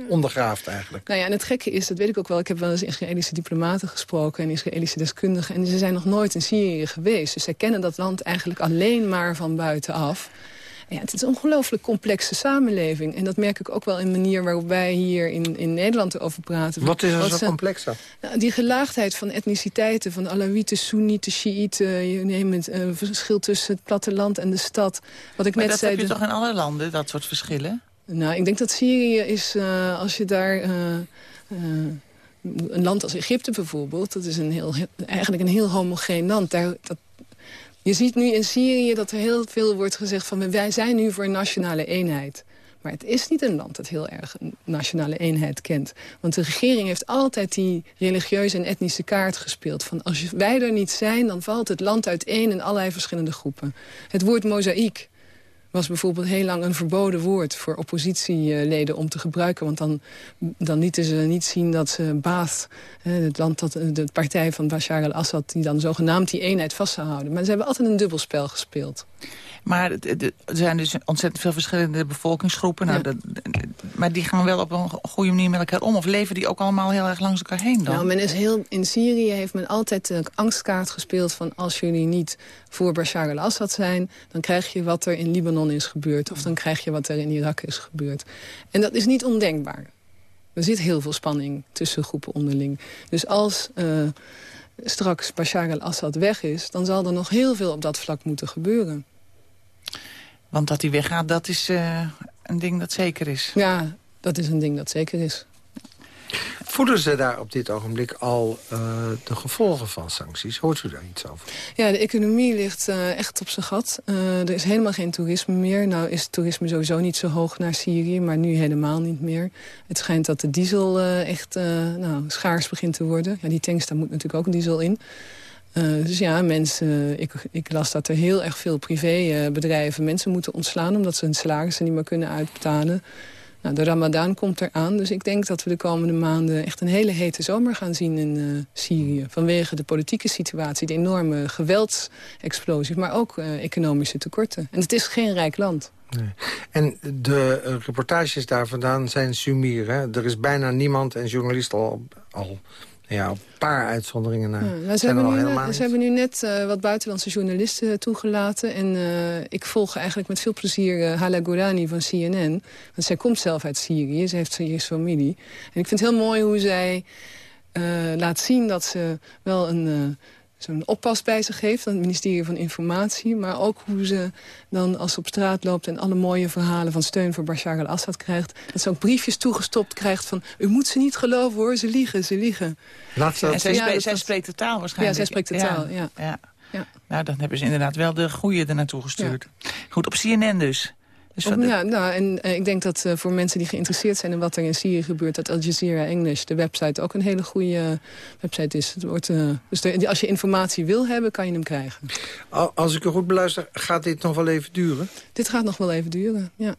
S4: ondergraaft eigenlijk.
S7: Nou ja, en het gekke is, dat weet ik ook wel... ik heb wel eens Israëlische diplomaten gesproken... en Israëlische deskundigen... en ze zijn nog nooit in Syrië geweest. Dus zij kennen dat land eigenlijk alleen maar van buitenaf. Ja, het is een ongelooflijk complexe samenleving. En dat merk ik ook wel in de manier waarop wij hier in, in Nederland over praten.
S4: Wat is er zo complex
S7: Nou, die gelaagdheid van etniciteiten, van Alawieten, Soenieten, Shiiten... je neemt het uh, verschil tussen het platteland en de stad. Wat ik
S5: maar
S7: net
S5: dat
S7: zei,
S5: heb je
S7: de...
S5: toch in alle landen, dat soort verschillen?
S7: Nou, ik denk dat Syrië is, uh, als je daar... Uh, uh, een land als Egypte bijvoorbeeld, dat is een heel, eigenlijk een heel homogeen land. Daar, dat, je ziet nu in Syrië dat er heel veel wordt gezegd van... wij zijn nu voor een nationale eenheid. Maar het is niet een land dat heel erg een nationale eenheid kent. Want de regering heeft altijd die religieuze en etnische kaart gespeeld. Van als wij er niet zijn, dan valt het land uiteen in allerlei verschillende groepen. Het woord mozaïek was bijvoorbeeld heel lang een verboden woord... voor oppositieleden om te gebruiken. Want dan, dan lieten ze niet zien dat ze Baath, het land dat, de partij van Bashar al-Assad... die dan zogenaamd die eenheid vast zou houden. Maar ze hebben altijd een dubbelspel gespeeld.
S5: Maar er zijn dus ontzettend veel verschillende bevolkingsgroepen. Nou, maar die gaan wel op een goede manier met elkaar om. Of leven die ook allemaal heel erg langs elkaar heen dan?
S7: Nou, men is heel, in Syrië heeft men altijd de angstkaart gespeeld van... als jullie niet voor Bashar al-Assad zijn... dan krijg je wat er in Libanon is gebeurd. Of dan krijg je wat er in Irak is gebeurd. En dat is niet ondenkbaar. Er zit heel veel spanning tussen groepen onderling. Dus als... Uh, straks Bashar al-Assad weg is... dan zal er nog heel veel op dat vlak moeten gebeuren.
S5: Want dat hij weggaat, dat is uh, een ding dat zeker is.
S7: Ja, dat is een ding dat zeker is.
S4: Voeden ze daar op dit ogenblik al uh, de gevolgen van sancties? Hoort u daar iets over?
S7: Ja, de economie ligt uh, echt op zijn gat. Uh, er is helemaal geen toerisme meer. Nou is het toerisme sowieso niet zo hoog naar Syrië, maar nu helemaal niet meer. Het schijnt dat de diesel echt nou, schaars begint te worden. Ja, die tanks, daar moet natuurlijk ook diesel in. Dus ja, mensen, ik, ik, las dat er heel erg veel privébedrijven mensen moeten ontslaan... omdat ze hun salarissen niet meer kunnen uitbetalen. Nou, de ramadan komt eraan, dus ik denk dat we de komende maanden... echt een hele hete zomer gaan zien in uh, Syrië. Vanwege de politieke situatie, de enorme geweldsexplosies... maar ook uh, economische tekorten. En het is geen rijk land.
S4: Nee. En de reportages daar vandaan zijn sumier. Hè? Er is bijna niemand en journalisten al, al ja, een paar uitzonderingen naar.
S7: Ja, ze, hebben nu, ze hebben nu net uh, wat buitenlandse journalisten toegelaten. En uh, ik volg eigenlijk met veel plezier uh, Hala Gourani van CNN. Want zij komt zelf uit Syrië, ze heeft Syrische familie. En ik vind het heel mooi hoe zij laat zien dat ze wel een zo'n oppas bij zich heeft van het ministerie van Informatie. Maar ook hoe ze dan als ze op straat loopt en alle mooie verhalen van steun voor Bashar al-Assad krijgt. Dat ze ook briefjes toegestopt krijgt van u moet ze niet geloven hoor, ze liegen, ze liegen.
S5: Laat ze en zij, ja, zij spreekt de taal waarschijnlijk.
S7: Ja, zij spreekt de taal, ja.
S5: ja. ja. Nou, dan hebben ze inderdaad wel de goede er naartoe gestuurd. Goed, op CNN dus.
S7: Dus ja, nou, en uh, ik denk dat uh, voor mensen die geïnteresseerd zijn in wat er in Syrië gebeurt... dat Al Jazeera English, de website, ook een hele goede uh, website is. Het wordt, dus de, als je informatie wil hebben, kan je hem krijgen.
S4: Als ik er goed beluister, gaat dit nog wel even duren?
S7: Dit gaat nog wel even duren, ja.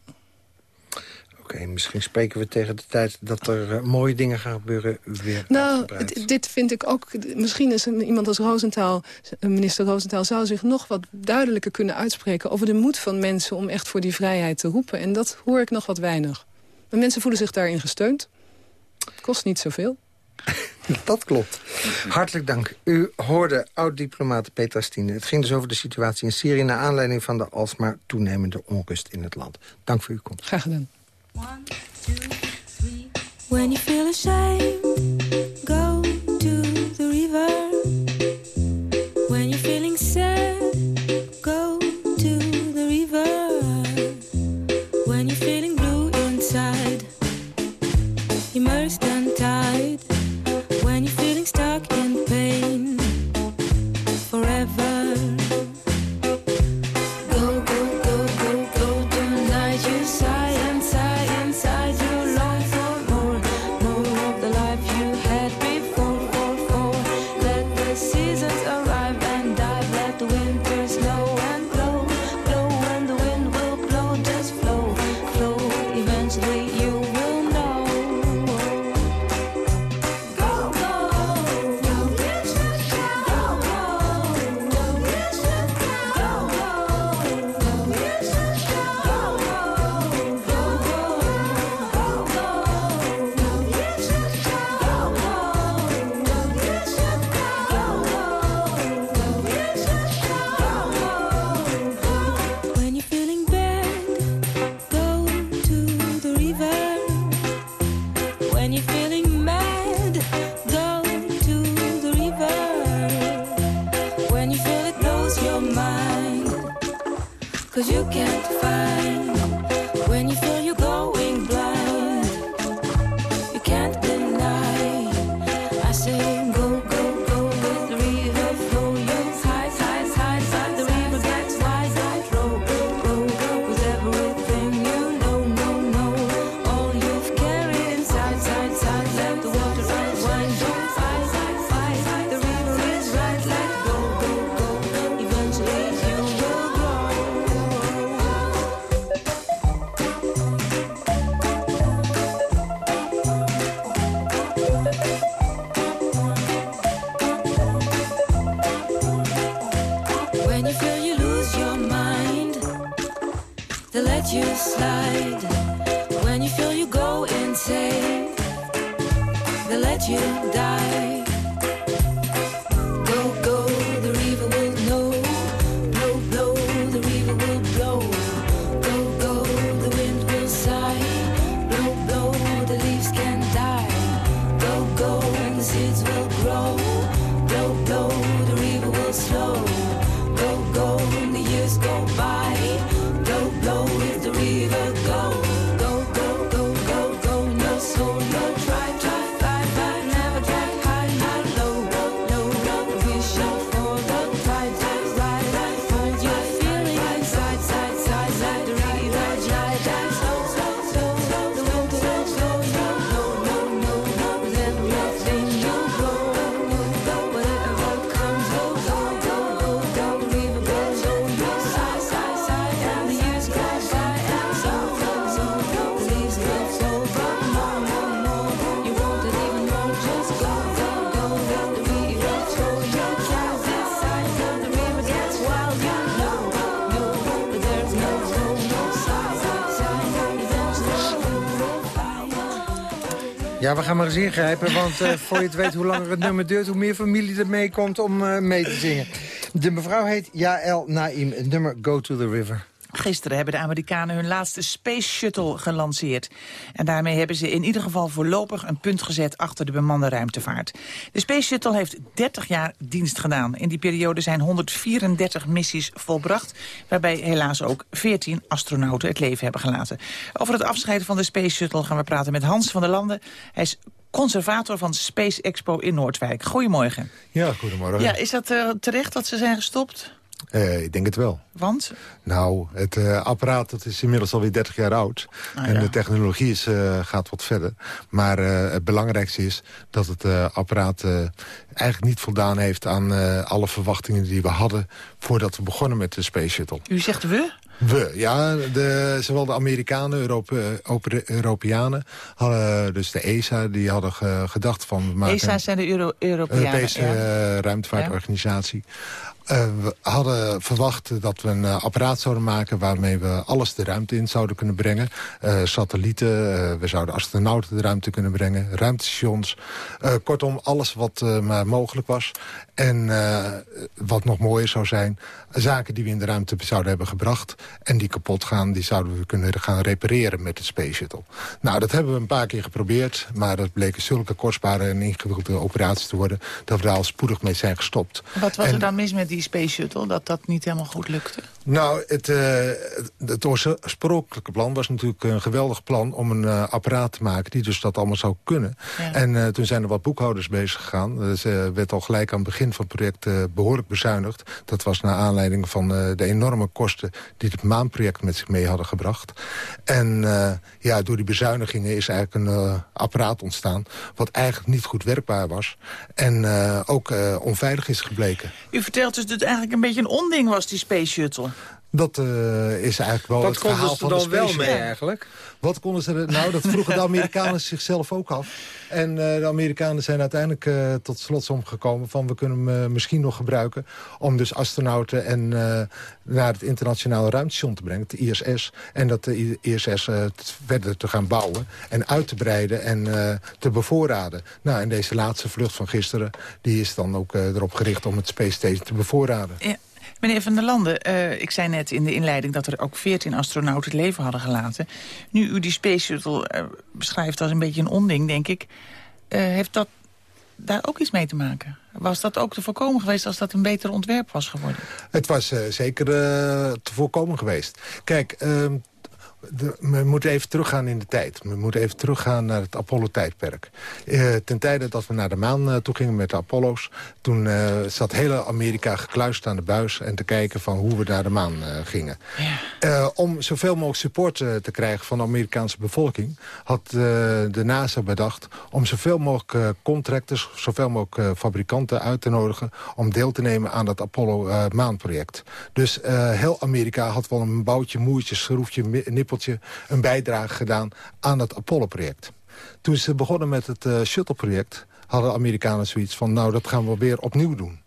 S4: Oké, misschien spreken we tegen de tijd dat er uh, mooie dingen gaan gebeuren weer
S7: Nou, dit vind ik ook... Misschien is een, iemand als Roosentaal, minister Roosentaal... zou zich nog wat duidelijker kunnen uitspreken... over de moed van mensen om echt voor die vrijheid te roepen. En dat hoor ik nog wat weinig. Maar mensen voelen zich daarin gesteund. Het kost niet zoveel.
S4: Dat klopt. Hartelijk dank. U hoorde oud-diplomaat Petra Stine. Het ging dus over de situatie in Syrië... naar aanleiding van de alsmaar toenemende onrust in het land. Dank voor uw komst.
S7: Graag gedaan.
S8: One, two, three. When you feel ashamed, go you die.
S4: We gaan maar eens ingrijpen, want eh, voor je het weet hoe langer het nummer duurt... hoe meer familie er mee komt om eh, mee te zingen. De mevrouw heet Jaël Naim, het nummer Go to the River.
S5: Gisteren hebben de Amerikanen hun laatste Space Shuttle gelanceerd. En daarmee hebben ze in ieder geval voorlopig een punt gezet achter de bemande ruimtevaart. De Space Shuttle heeft 30 jaar dienst gedaan. In die periode zijn 134 missies volbracht, waarbij helaas ook 14 astronauten het leven hebben gelaten. Over het afscheiden van de Space Shuttle gaan we praten met Hans van der Landen. Hij is conservator van Space Expo in Noordwijk. Goedemorgen.
S9: Ja, goedemorgen.
S5: Ja, is dat eh, terecht dat ze zijn gestopt?
S9: Eh, ik denk het wel.
S5: Want?
S9: Nou, het eh, apparaat dat is inmiddels alweer 30 jaar oud.
S5: Ah,
S9: en
S5: ja.
S9: de technologie is, eh, gaat wat verder. Maar het belangrijkste is dat het apparaat eigenlijk niet voldaan heeft... aan alle verwachtingen die we hadden voordat we begonnen met de Space Shuttle.
S5: U zegt we?
S9: We, ja. De, zowel de Amerikanen, Europe, Ope- Europeanen, hadden, dus de ESA, die hadden ge- gedacht van... we maken
S5: ESA zijn de Euro Europeanen.
S9: Europese
S5: ja.
S9: ruimtevaartorganisatie. Eh, we hadden verwacht dat we een eh, apparaat zouden maken... waarmee we alles de ruimte in zouden kunnen brengen. Eh, satellieten, we zouden astronauten de ruimte kunnen brengen. Ruimtestations. Kortom, alles wat maar mogelijk was. En wat nog mooier zou zijn... zaken die we in de ruimte zouden hebben gebracht... en die kapot gaan, die zouden we kunnen gaan repareren met de Space Shuttle. Nou, dat hebben we een paar keer geprobeerd... maar dat bleken zulke kostbare en ingewikkelde operaties te worden... dat we daar al spoedig mee zijn gestopt.
S5: Wat was
S9: En-
S5: er dan mis met die Space Shuttle, dat dat niet helemaal goed lukte?
S9: nou, het, eh, het oorspronkelijke plan was natuurlijk een geweldig plan... om een eh, apparaat te maken die dus dat allemaal zou kunnen.
S5: Ja.
S9: En eh, toen zijn er wat boekhouders bezig gegaan. Dus werd al gelijk aan het begin van het project eh, behoorlijk bezuinigd. Dat was naar aanleiding van de enorme kosten... die het maanproject met zich mee hadden gebracht. En ja, door die bezuinigingen is eigenlijk een apparaat ontstaan... wat eigenlijk niet goed werkbaar was. En ook onveilig is gebleken.
S5: U vertelt dus dat het eigenlijk een beetje een onding was, die Space Shuttle.
S9: Dat eh, is eigenlijk wel
S4: Wat
S9: het verhaal
S4: konden ze
S9: van
S4: er
S9: de
S4: dan wel mee eigenlijk?
S9: Wat konden ze er... Nou, dat vroegen de Amerikanen zichzelf ook af. En eh, de Amerikanen zijn uiteindelijk eh, tot slotsom gekomen van... we kunnen hem misschien nog gebruiken om dus astronauten en, eh, naar het internationale ruimtestation te brengen, het ISS. En dat de ISS verder te gaan bouwen en uit te breiden en eh, te bevoorraden. Nou, en deze laatste vlucht van gisteren, die is dan ook eh, erop gericht om het Space Station te bevoorraden.
S5: Ja. Meneer Van der Landen, eh, ik zei net in de inleiding... dat er ook 14 astronauten het leven hadden gelaten. Nu u die Space Shuttle eh, beschrijft als een beetje een onding, denk ik... eh, heeft dat daar ook iets mee te maken? Was dat ook te voorkomen geweest als dat een beter ontwerp was geworden?
S9: Het was zeker te voorkomen geweest. Kijk, ehm, de- we moeten even teruggaan in de tijd. We moeten even teruggaan naar het Apollo-tijdperk. Eh, ten tijde dat we naar de maan eh, toe gingen met de Apollo's... toen eh, zat heel Amerika gekluisterd aan de buis... en te kijken van hoe we naar de maan gingen. Eh, om zoveel mogelijk support te krijgen van de Amerikaanse bevolking... had de NASA bedacht om zoveel mogelijk contractors... zoveel mogelijk fabrikanten uit te nodigen... om deel te nemen aan dat Apollo-maanproject. dus heel Amerika had wel een boutje, moertje, schroefje, mi- een bijdrage gedaan aan dat Apollo-project. Toen ze begonnen met het eh, shuttle-project... hadden de Amerikanen zoiets van, nou, dat gaan we weer opnieuw doen.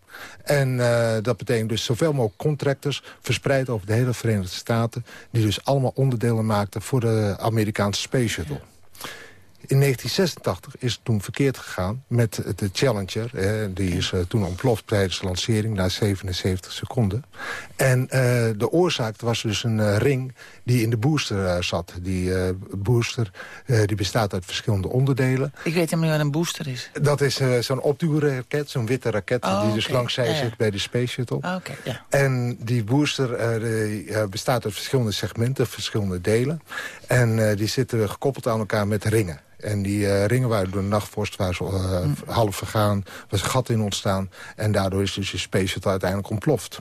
S9: En eh, dat betekent dus zoveel mogelijk contractors verspreid over de hele Verenigde Staten... die dus allemaal onderdelen maakten voor de Amerikaanse Space Shuttle. In 1986 is het toen verkeerd gegaan met de Challenger. Hè, die is uh, toen ontploft tijdens de lancering na 77 seconden. En uh, de oorzaak was dus een uh, ring die in de booster zat. Die booster die bestaat uit verschillende onderdelen.
S5: Ik weet helemaal niet wat een booster is.
S9: Dat is zo'n opduwraket, zo'n witte raket...
S5: Oh,
S9: die dus
S5: oké.
S9: langs zij
S5: Ja, ja.
S9: zit bij de Space Shuttle.
S5: Oké, ja.
S9: En die booster die, bestaat uit verschillende segmenten, verschillende delen. En die zitten gekoppeld aan elkaar met ringen. En die eh, ringen waren door de nachtvorst waren ze, eh,
S5: Mm.
S9: half vergaan. was een gat in ontstaan. En daardoor is dus je Space Shuttle uiteindelijk ontploft.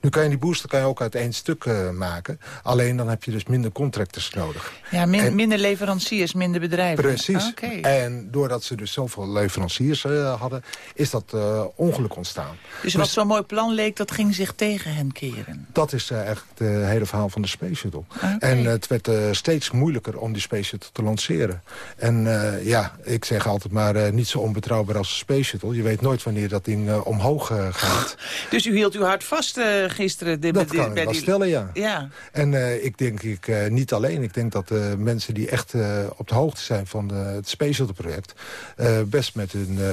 S9: Nu kan je die booster kan je ook uit één stuk eh, maken. Alleen dan heb je dus minder contractors nodig.
S5: Ja, min-
S9: En-
S5: minder leveranciers, minder bedrijven.
S9: Precies.
S5: Ah.
S9: En doordat ze dus zoveel leveranciers eh, hadden... is dat eh, ongeluk ontstaan.
S5: Dus wat zo'n mooi plan leek, dat ging zich tegen hen keren.
S9: Dat is echt het hele verhaal van de Space Shuttle. En eh, het werd steeds moeilijker om die Space Shuttle te lanceren. En ja, ik zeg altijd maar niet zo onbetrouwbaar als de Space Shuttle. Je weet nooit wanneer dat ding omhoog gaat.
S5: Dus u hield uw hart vast eh, gisteren. De,
S9: Dat
S5: de-
S9: kan
S5: bij
S9: wel
S5: die-
S9: stellen, ja.
S5: Ja.
S9: En eh, ik denk ik eh, niet alleen. Ik denk dat eh, mensen die echt eh, op de hoogte zijn van de, het Space Shuttle project... eh, best met hun eh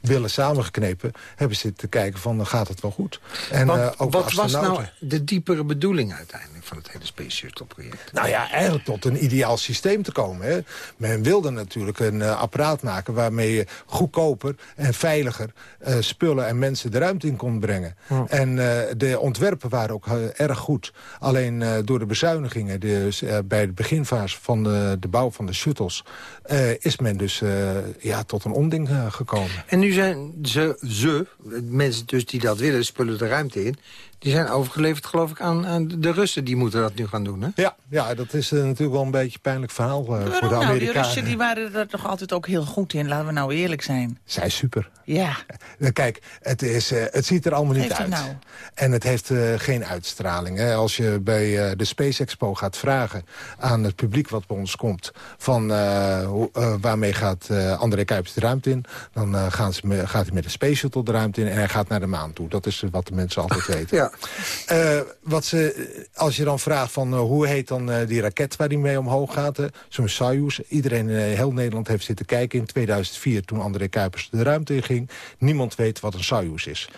S9: billen samengeknepen hebben zitten te kijken van gaat het wel goed. En
S4: Want
S9: eh, ook de
S4: wat was nou de diepere bedoeling uiteindelijk van het hele Space Shuttle project?
S9: Nou ja, eigenlijk tot een ideaal systeem te komen. Hè. Men wilde natuurlijk een eh, apparaat maken... waarmee je goedkoper en veiliger eh, spullen en mensen de ruimte in kon brengen. En eh, de ontwerpen waren ook eh, erg goed. Alleen eh, door de bezuinigingen dus, bij de beginfase van de, de bouw van de shuttles... is men dus ja, tot een onding gekomen.
S4: En nu zijn ze, ze, mensen dus die dat willen, spullen de ruimte in... die zijn overgeleverd geloof ik aan, aan de Russen. Die moeten dat nu gaan doen, hè?
S9: Ja, ja dat is eh, natuurlijk wel een beetje een pijnlijk verhaal eh, voor de
S5: Waarom nou? Die
S9: Amerikanen.
S5: Russen die waren er toch altijd ook heel goed in. Laten we nou eerlijk zijn.
S9: Zij super.
S5: Ja.
S9: Eh, Kijk, het, is, eh, het ziet er allemaal niet
S5: Heeft het
S9: uit.
S5: nou?
S9: En het heeft eh, geen uitstraling. Hè. Als je bij eh, de Space Expo gaat vragen aan het publiek wat bij ons komt... van eh, hoe- eh, waarmee gaat eh, André Kuipers de ruimte in... dan eh, gaan ze gaat hij met de Space Shuttle de ruimte in... en hij gaat naar de maan toe. Dat is wat de mensen altijd weten.
S4: Ja.
S9: Eh, wat ze, als je dan vraagt van eh, hoe heet dan eh, die raket waar hij mee omhoog gaat... zo'n Soyuz. Iedereen in heel Nederland heeft zitten kijken in 2004... toen André Kuipers de ruimte in ging. Niemand weet wat een Soyuz is.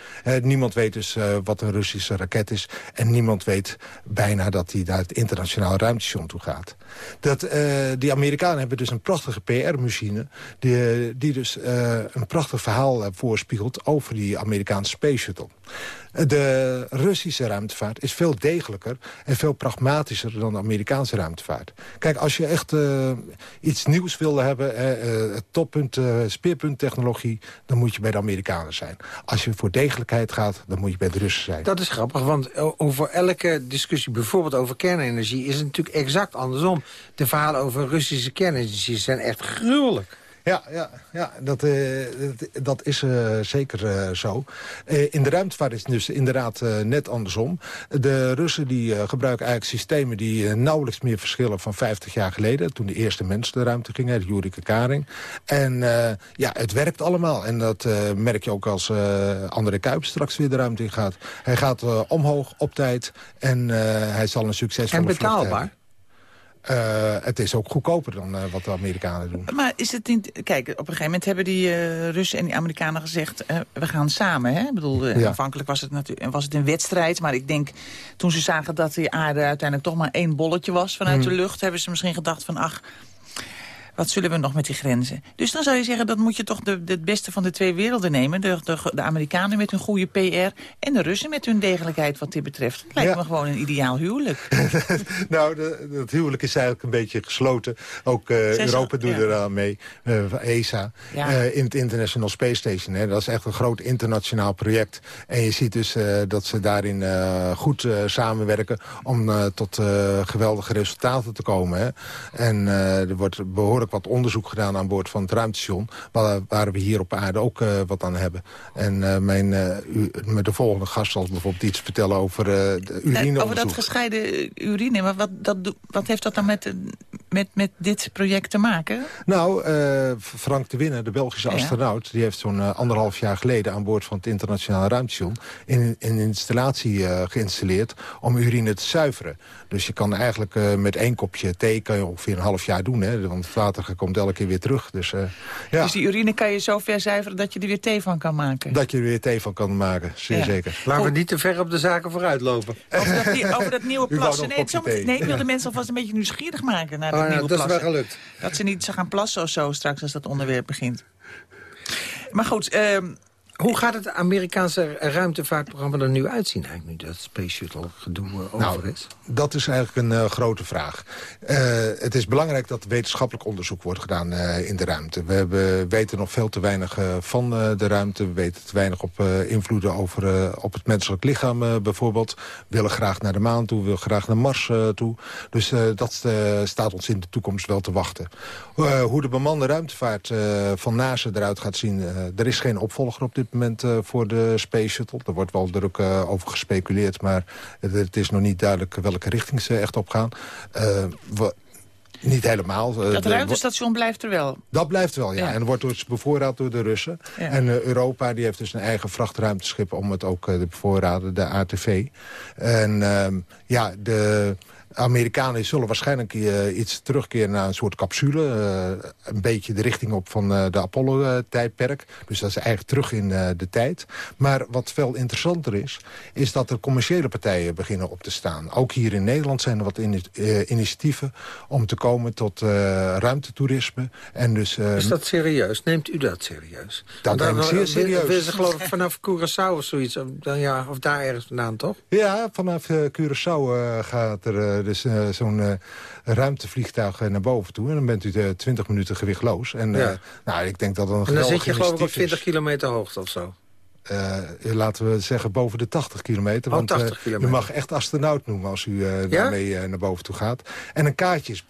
S9: Niemand weet dus wat een Russische raket is. En niemand weet bijna dat hij naar het internationaal ruimtestation toe gaat. Dat, die Amerikanen hebben dus een prachtige PR-machine... Die, die dus een prachtig verhaal voorspiegelt over die Amerikaanse Space Shuttle. De Russische ruimtevaart is veel degelijker en veel pragmatischer dan de Amerikaanse ruimtevaart. Kijk, als je echt eh, iets nieuws wil hebben, het toppunt, eh, speerpunt technologie, dan moet je bij de Amerikanen zijn. Als je voor degelijkheid gaat, dan moet je bij de Russen zijn.
S4: Dat is grappig, want over elke discussie, bijvoorbeeld over kernenergie... is het natuurlijk exact andersom. De verhalen over Russische kernenergie zijn echt gruwelijk.
S9: Ja, ja, ja dat, eh, dat, dat is eh, zeker eh, zo. In de ruimtevaart is het dus inderdaad net andersom. De Russen die, gebruiken eigenlijk systemen die nauwelijks meer verschillen van 50 jaar geleden. Toen de eerste mensen de ruimte gingen, de Yuri Gagarin. En ja, het werkt allemaal. En dat merk je ook als André Kuipers straks weer de ruimte in gaat. Hij gaat omhoog op tijd en hij zal een succesvolle
S4: En
S9: vlucht hebben.
S4: betaalbaar.
S9: Eh, het is ook goedkoper dan eh, wat de Amerikanen doen.
S5: Maar is het niet... Kijk, op een gegeven moment hebben die eh, Russen en die Amerikanen gezegd... we gaan samen, hè? Ik bedoel,
S9: Ja.
S5: aanvankelijk was het, natuurlijk was het een wedstrijd... maar ik denk, toen ze zagen dat de aarde uiteindelijk toch maar één bolletje was... vanuit
S9: Hmm.
S5: de lucht, hebben ze misschien gedacht van... ach, wat zullen we nog met die grenzen? Dus dan zou je zeggen, dat moet je toch de, de het beste van de twee werelden nemen. De, de, de Amerikanen met hun goede PR... en de Russen met hun degelijkheid wat dit betreft. Het lijkt
S9: Ja.
S5: me gewoon een ideaal huwelijk.
S9: nou, het huwelijk is eigenlijk een beetje gesloten. Ook eh,
S5: Zes-
S9: Europa doet
S5: ja.
S9: er aan mee. eh, ESA.
S5: Ja.
S9: eh, in het International Space Station. Hè. Dat is echt een groot internationaal project. En je ziet dus dat ze daarin goed samenwerken... om tot geweldige resultaten te komen. Hè. En er wordt behoorlijk behoorlijk wat onderzoek gedaan aan boord van het ruimtestation... waar, waar we hier op aarde ook eh, wat aan hebben. En eh, mijn, eh, u, met de volgende gast zal bijvoorbeeld iets vertellen over de urineonderzoek.
S5: Over dat gescheiden urine, maar wat, dat, wat heeft dat dan met, met, met dit project te maken?
S9: Nou, Frank de Winne, de Belgische
S5: Ja.
S9: astronaut... die heeft zo'n anderhalf jaar geleden aan boord van het internationale ruimtestation... een, een installatie geïnstalleerd om urine te zuiveren. Dus je kan eigenlijk met één kopje thee kan je ongeveer een half jaar doen. Hè, want het water komt elke keer weer terug. Dus, eh, ja,
S5: Dus die urine kan je zo ver zuiveren dat je er weer thee van kan maken.
S9: dat je er weer thee van kan maken, zeer
S5: Ja.
S9: zeker.
S4: Laten we niet te ver op de zaken vooruit lopen.
S5: Over dat, over dat nieuwe plassen. Nee, ik wil de mensen alvast een beetje nieuwsgierig maken naar
S4: Oh,
S5: dat
S4: ja,
S5: nieuwe
S4: dat is wel
S5: plassen.
S4: gelukt.
S5: Dat ze niet ze gaan plassen of zo straks als dat onderwerp begint. Maar goed, ehm,
S4: Hoe gaat het Amerikaanse ruimtevaartprogramma er nu uitzien eigenlijk... nu dat Space Shuttle gedoe eh, over
S9: Nou,
S4: is?
S9: Dat is eigenlijk een eh, grote vraag. Eh, het is belangrijk dat wetenschappelijk onderzoek wordt gedaan in de ruimte. We hebben, weten nog veel te weinig van de ruimte. We weten te weinig op invloeden over, op het menselijk lichaam bijvoorbeeld. We willen graag naar de maan toe, we willen graag naar Mars toe. Dus dat staat ons in de toekomst wel te wachten. Hoe de bemande ruimtevaart van NASA eruit gaat zien... er is geen opvolger op dit moment eh, voor de Space Shuttle. Er wordt wel druk eh, over gespeculeerd, maar het, is nog niet duidelijk welke richting ze echt op gaan. Eh, we- niet helemaal.
S5: Dat
S9: de-
S5: ruimtestation blijft er wel.
S9: dat blijft wel, ja.
S5: Ja.
S9: En wordt dus bevoorraad door de Russen.
S5: Ja.
S9: En Europa die heeft dus een eigen vrachtruimteschip om het ook te bevoorraden, de ATV. En ehm, ja, de Amerikanen zullen waarschijnlijk eh, iets terugkeren naar een soort capsule. eh, een beetje de richting op van eh, de Apollo-tijdperk. Dus dat is eigenlijk terug in de tijd. Maar wat veel interessanter is, is dat er commerciële partijen beginnen op te staan. Ook hier in Nederland zijn er wat ini- initiatieven om te komen tot ruimtetoerisme. En dus, eh,
S4: Is dat serieus? Neemt u dat serieus?
S9: Dat neem ik zeer serieus.
S4: ze geloof ik vanaf Curaçao of zoiets. Of, dan, ja, of daar ergens vandaan, toch?
S9: Ja, vanaf Curaçao gaat er dus eh, zo'n eh, ruimtevliegtuig eh, naar boven toe. En dan bent u eh, 20 minuten gewichtloos. En
S4: Ja.
S9: nou, ik denk dat een
S4: En dan zit je geloof ik op
S9: initiatief is.
S4: 20 kilometer hoogte of zo.
S9: Eh, laten we zeggen boven de 80 kilometer.
S4: Oh,
S9: want
S4: 80
S9: eh,
S4: kilometer.
S9: u mag echt astronaut noemen als u eh, daarmee eh, naar boven toe gaat. En een kaartje is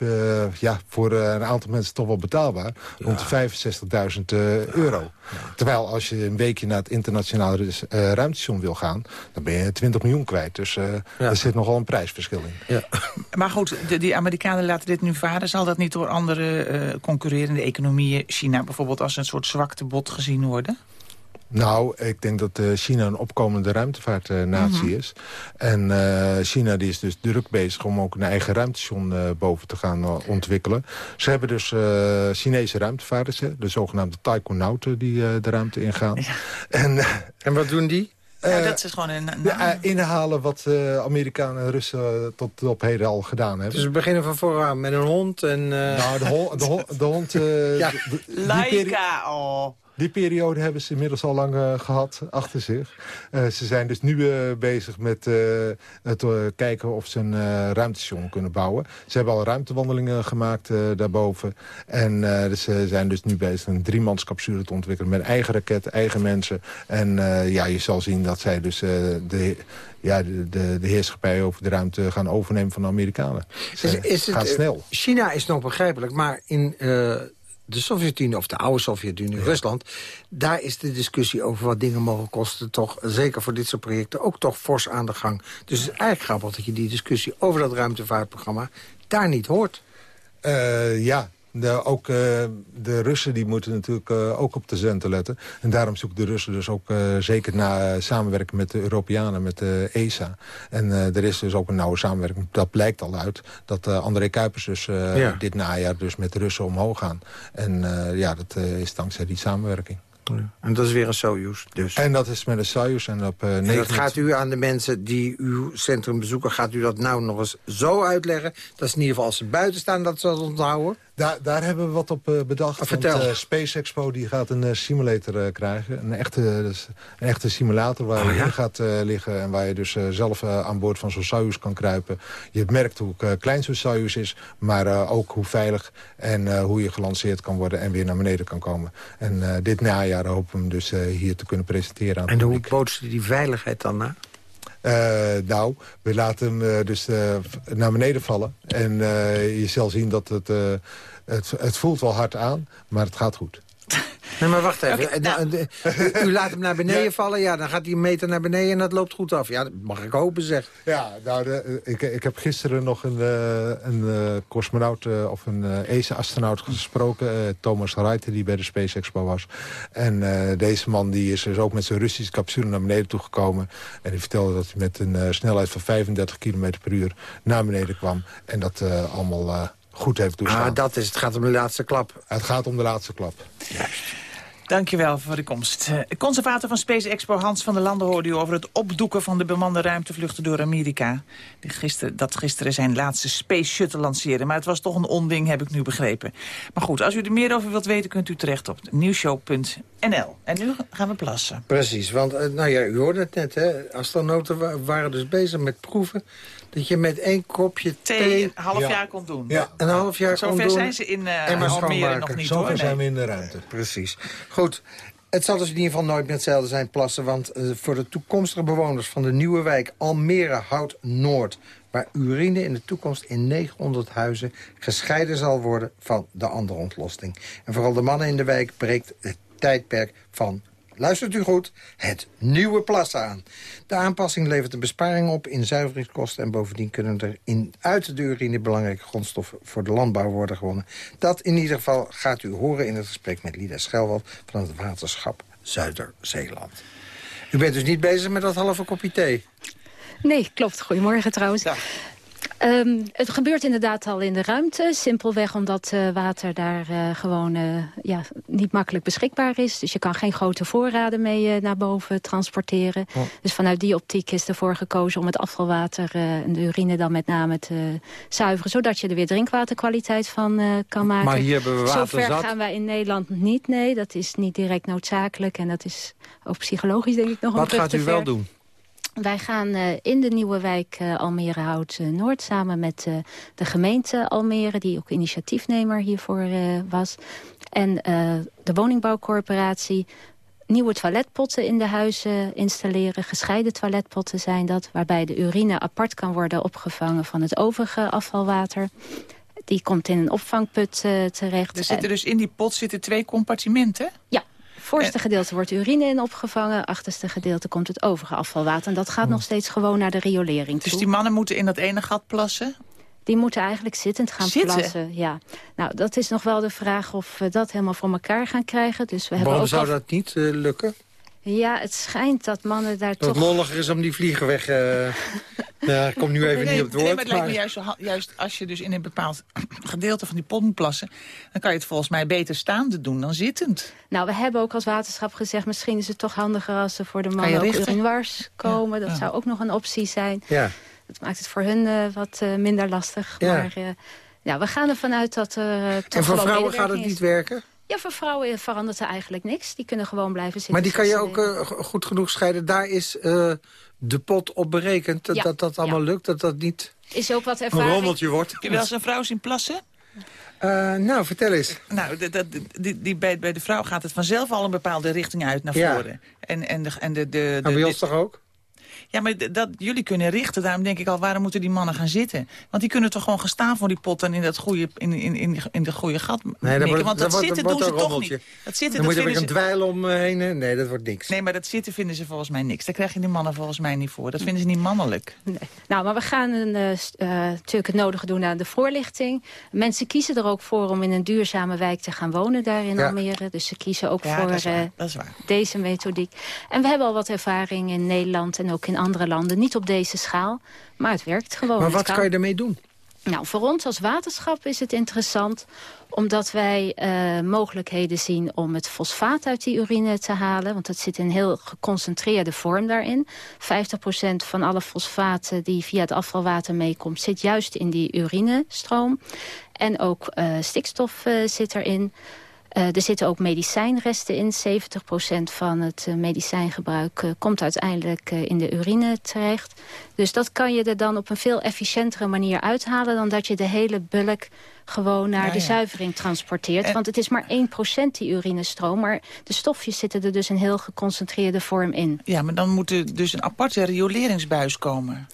S9: ja, voor een aantal mensen toch wel betaalbaar. Rond de 65.000 eh, euro. Terwijl als je een weekje naar het internationale eh, ruimtestation wil gaan... dan ben je 20 miljoen kwijt. Dus eh er zit nogal een prijsverschil in.
S5: Maar goed, de, die Amerikanen laten dit nu varen. Zal dat niet door andere eh, concurrerende economieën... China bijvoorbeeld als een soort zwaktebod gezien worden?
S9: Nou, ik denk dat eh, China een opkomende ruimtevaartnatie
S5: Mhm.
S9: is. En eh, China die is dus druk bezig om ook een eigen ruimtestation eh, boven te gaan ontwikkelen. Ze hebben dus eh, Chinese ruimtevaarders, hè, de zogenaamde taikonauten die eh, de ruimte ingaan. En,
S4: en wat doen die?
S5: Ja, dat is gewoon een...
S9: Ja, inhalen wat eh, Amerikanen en Russen tot op heden al gedaan hebben.
S4: Dus we beginnen van vooraan met een hond en... eh,
S9: Nou, de, hol- de, hol- de hond... eh,
S4: Ja.
S5: Laika, oh.
S9: Die periode hebben ze inmiddels al lang eh, gehad achter zich. Eh, ze zijn dus nu eh, bezig met het kijken of ze een ruimtestation kunnen bouwen. Ze hebben al ruimtewandelingen gemaakt daarboven. En eh, dus ze zijn dus nu bezig een driemanscapsule te ontwikkelen... met eigen raket, eigen mensen. En ja, je zal zien dat zij dus de, ja, de, de, de heerschappij over de ruimte gaan overnemen van de Amerikanen. Ze
S4: is, is het,
S9: gaat snel.
S4: China is nog begrijpelijk, maar in de Sovjet-Unie... of de oude Sovjet-Unie, Rusland... daar is de discussie over wat dingen mogen kosten... toch, zeker voor dit soort projecten, ook toch fors aan de gang. Dus het is eigenlijk grappig dat je die discussie over dat ruimtevaartprogramma... daar niet hoort.
S9: Eh, ja, de, ook eh, de Russen die moeten natuurlijk eh, ook op de centen letten. En daarom zoeken de Russen dus ook eh, zeker na eh, samenwerken met de Europeanen, met de ESA. En er is dus ook een nauwe samenwerking. Dat blijkt al uit dat André Kuipers dus
S4: Ja.
S9: dit najaar dus met de Russen omhoog gaan. En ja, dat is dankzij die samenwerking.
S4: En dat is weer een Soyuz dus.
S9: En dat is met een Soyuz en op eh
S4: En
S9: 9
S4: dat gaat u aan de mensen die uw centrum bezoeken... gaat u dat nou nog eens zo uitleggen... dat ze in ieder geval als ze buiten staan dat ze dat onthouden?
S9: Daar, daar hebben we wat op eh, bedacht.
S4: Ah,
S9: want,
S4: vertel.
S9: eh, Space Expo die gaat een eh, simulator eh, krijgen. Een echte, dus een echte simulator waar
S4: Oh,
S9: je
S4: ja?
S9: in gaat eh, liggen... en waar je dus eh, zelf eh, aan boord van zo'n Soyuz kan kruipen. Je merkt hoe eh, klein zo'n Soyuz is... maar eh, ook hoe veilig en eh, hoe je gelanceerd kan worden... en weer naar beneden kan komen. En eh, dit najaar hopen we hem dus eh, hier te kunnen presenteren aan
S4: En hoe bootst u die veiligheid dan na?
S9: Eh, nou, we laten hem eh, dus naar beneden vallen. En je zal zien dat het, Het, het voelt wel hard aan, maar het gaat goed.
S4: Nee, maar wacht even.
S5: Nou.
S4: Eh, eh, U laat hem naar beneden vallen, ja, dan gaat hij een meter naar beneden en dat loopt goed af. Ja, dat mag ik hopen, zeg.
S9: Ja, nou, de, ik, ik heb gisteren nog een, eh, een eh, cosmonaut eh, of een eh, ESA-astronaut gesproken. eh, Thomas Reiter, die bij de Space Expo was. En eh, deze man die is dus ook met zijn Russische capsule naar beneden toegekomen. En die vertelde dat hij met een eh, snelheid van 35 km per uur naar beneden kwam. En dat eh, allemaal eh, goed heeft doorstaan.
S4: Ah, dat is, het gaat om de laatste klap.
S9: Het gaat om de laatste klap.
S5: Dankjewel voor de komst. Eh, Conservator van Space Expo Hans van der Landen hoorde u over het opdoeken van de bemande ruimtevluchten door Amerika. Die dat gisteren zijn laatste Space Shuttle lanceerde. Maar het was toch een onding, heb ik nu begrepen. Maar goed, als u er meer over wilt weten, kunt u terecht op nieuwshow.nl. En nu gaan we plassen.
S4: Precies, want eh, nou ja, u hoorde het net, hè. Astronauten wa- waren dus bezig met proeven... dat je met één kopje
S5: Thee
S4: thee
S5: een half
S9: Ja.
S5: jaar kon doen.
S9: Ja.
S4: een half jaar kon
S5: Zover
S4: doen.
S5: zijn ze in Almere
S4: schoonmaken.
S5: nog niet
S9: Zover
S5: hoor.
S9: zijn we in de ruimte.
S4: Precies. Goed. Het zal dus in ieder geval nooit meer hetzelfde zijn plassen... want eh, voor de toekomstige bewoners van de nieuwe wijk Almere Hout Noord... waar urine in de toekomst in 900 huizen gescheiden zal worden van de andere ontlasting. En vooral de mannen in de wijk breekt het tijdperk van... Luistert u goed, het nieuwe plassen aan. De aanpassing levert een besparing op in zuiveringskosten... en bovendien kunnen er in, uit de urine belangrijke grondstoffen voor de landbouw worden gewonnen. Dat in ieder geval gaat u horen in het gesprek met Lida Schelwald... van het waterschap Zuider-Zeeland. U bent dus niet bezig met dat halve kopje thee?
S10: Nee, klopt. Goedemorgen trouwens. Ehm, het gebeurt inderdaad al in de ruimte. Simpelweg omdat eh, water daar eh, gewoon eh, ja, niet makkelijk beschikbaar is. Dus je kan geen grote voorraden mee naar boven transporteren. Dus vanuit die optiek is ervoor gekozen om het afvalwater en de urine dan met name te zuiveren. Zodat je er weer drinkwaterkwaliteit van kan maken.
S4: Maar hier hebben we water
S10: Zover
S4: zat.
S10: gaan wij in Nederland niet. Nee, dat is niet direct noodzakelijk. En dat is ook psychologisch denk ik nog een
S4: Wat gaat u wel doen?
S10: Wij gaan eh, in de nieuwe wijk eh, Almere Hout eh, Noord samen met de gemeente Almere, die ook initiatiefnemer hiervoor was, en de woningbouwcorporatie nieuwe toiletpotten in de huizen installeren. Gescheiden toiletpotten zijn dat, waarbij de urine apart kan worden opgevangen van het overige afvalwater. Die komt in een opvangput terecht.
S5: Er zitten dus in die pot zitten twee compartimenten.
S10: Ja, voorste gedeelte wordt urine in opgevangen. Achterste gedeelte komt het overige afvalwater. En dat gaat nog steeds gewoon naar de riolering
S5: Dus
S10: toe.
S5: die mannen moeten in dat ene gat plassen.
S10: Die moeten eigenlijk zittend gaan
S5: Zitten?
S10: plassen. Ja. Nou, dat is nog wel de vraag of we dat helemaal voor elkaar gaan krijgen. Dus we hebben
S4: Waarom
S10: ook
S4: zou
S10: al-
S4: dat niet eh, lukken?
S10: Ja, het schijnt dat mannen daar
S4: Dat het
S10: toch...
S4: lolliger is om die vliegen weg... eh ja, ik kom nu even
S5: nee,
S4: niet op het
S5: nee,
S4: woord.
S5: maar het lijkt me juist, zo juist als je dus in een bepaald gedeelte van die pot moet plassen... dan kan je het volgens mij beter staande doen dan zittend.
S10: Nou, we hebben ook als waterschap gezegd... misschien is het toch handiger als ze voor de mannen ook
S5: richten?
S10: urinoirs komen. Dat
S5: ja.
S10: zou ook nog een optie zijn.
S4: Ja.
S10: Dat maakt het voor hun eh, wat eh, minder lastig.
S4: Ja.
S10: Maar eh, ja, we gaan ervan uit dat er eh, toch
S4: En voor vrouwen gaat het niet
S10: is.
S4: werken?
S10: Ja, voor vrouwen eh, verandert er eigenlijk niks. Die kunnen gewoon blijven zitten.
S4: Maar die kan je ook eh, go- goed genoeg scheiden. Daar is eh, de pot op berekend. Dat
S10: Ja,
S4: dat, dat allemaal
S10: ja.
S4: lukt. Dat dat niet
S10: Is ook wat
S4: een rommeltje wordt.
S5: Heb je wel eens een vrouw zien plassen?
S4: Eh, nou, vertel eens.
S5: Nou, dat- dat- die, die, bij, bij de vrouw gaat het vanzelf al een bepaalde richting uit naar
S4: Ja.
S5: voren. En, en de, en de, de,
S4: Maar
S5: de-
S4: bij ons toch ook?
S5: Ja, maar dat jullie kunnen richten. Daarom denk ik al, waarom moeten die mannen gaan zitten? Want die kunnen toch gewoon gaan staan voor die pot en in dat goede, in, in, in, in de goede gat
S4: Nee,
S5: mikken?
S4: dat wordt,
S5: Want
S4: dat
S5: dat zitten doen ze toch niet. Dat zitten,
S4: Dan moet je er een
S5: ze...
S4: dweil omheen. Nee, dat wordt niks.
S5: Nee, maar dat zitten vinden ze volgens mij niks. Daar krijg je die mannen volgens mij niet voor. Dat vinden ze niet mannelijk.
S10: Nee. Nou, maar we gaan een, eh, eh, natuurlijk het nodige doen aan de voorlichting. Mensen kiezen er ook voor om in een duurzame wijk te gaan wonen daar in
S4: Ja.
S10: Almere. Dus ze kiezen ook
S5: Ja,
S10: voor
S5: dat is waar.
S10: eh,
S5: Dat is waar.
S10: deze methodiek. En we hebben al wat ervaring in Nederland en ook in andere landen. Niet op deze schaal, maar het werkt gewoon.
S4: Maar wat kan je ermee doen?
S10: Nou, voor ons als waterschap is het interessant... omdat wij eh, mogelijkheden zien om het fosfaat uit die urine te halen. Want dat zit in een heel geconcentreerde vorm daarin. 50% van alle fosfaten die via het afvalwater meekomt... zit juist in die urinestroom. En ook eh, stikstof eh, zit erin. Eh, er zitten ook medicijnresten in. 70% van het eh, medicijngebruik eh, komt uiteindelijk in de urine terecht. Dus dat kan je er dan op een veel efficiëntere manier uithalen... dan dat je de hele bulk gewoon naar
S5: Ja,
S10: de
S5: ja.
S10: zuivering transporteert. Want het is maar 1% die urinestroom. Maar de stofjes zitten er dus in heel geconcentreerde vorm in.
S5: Ja, maar dan moet er dus een aparte rioleringsbuis komen.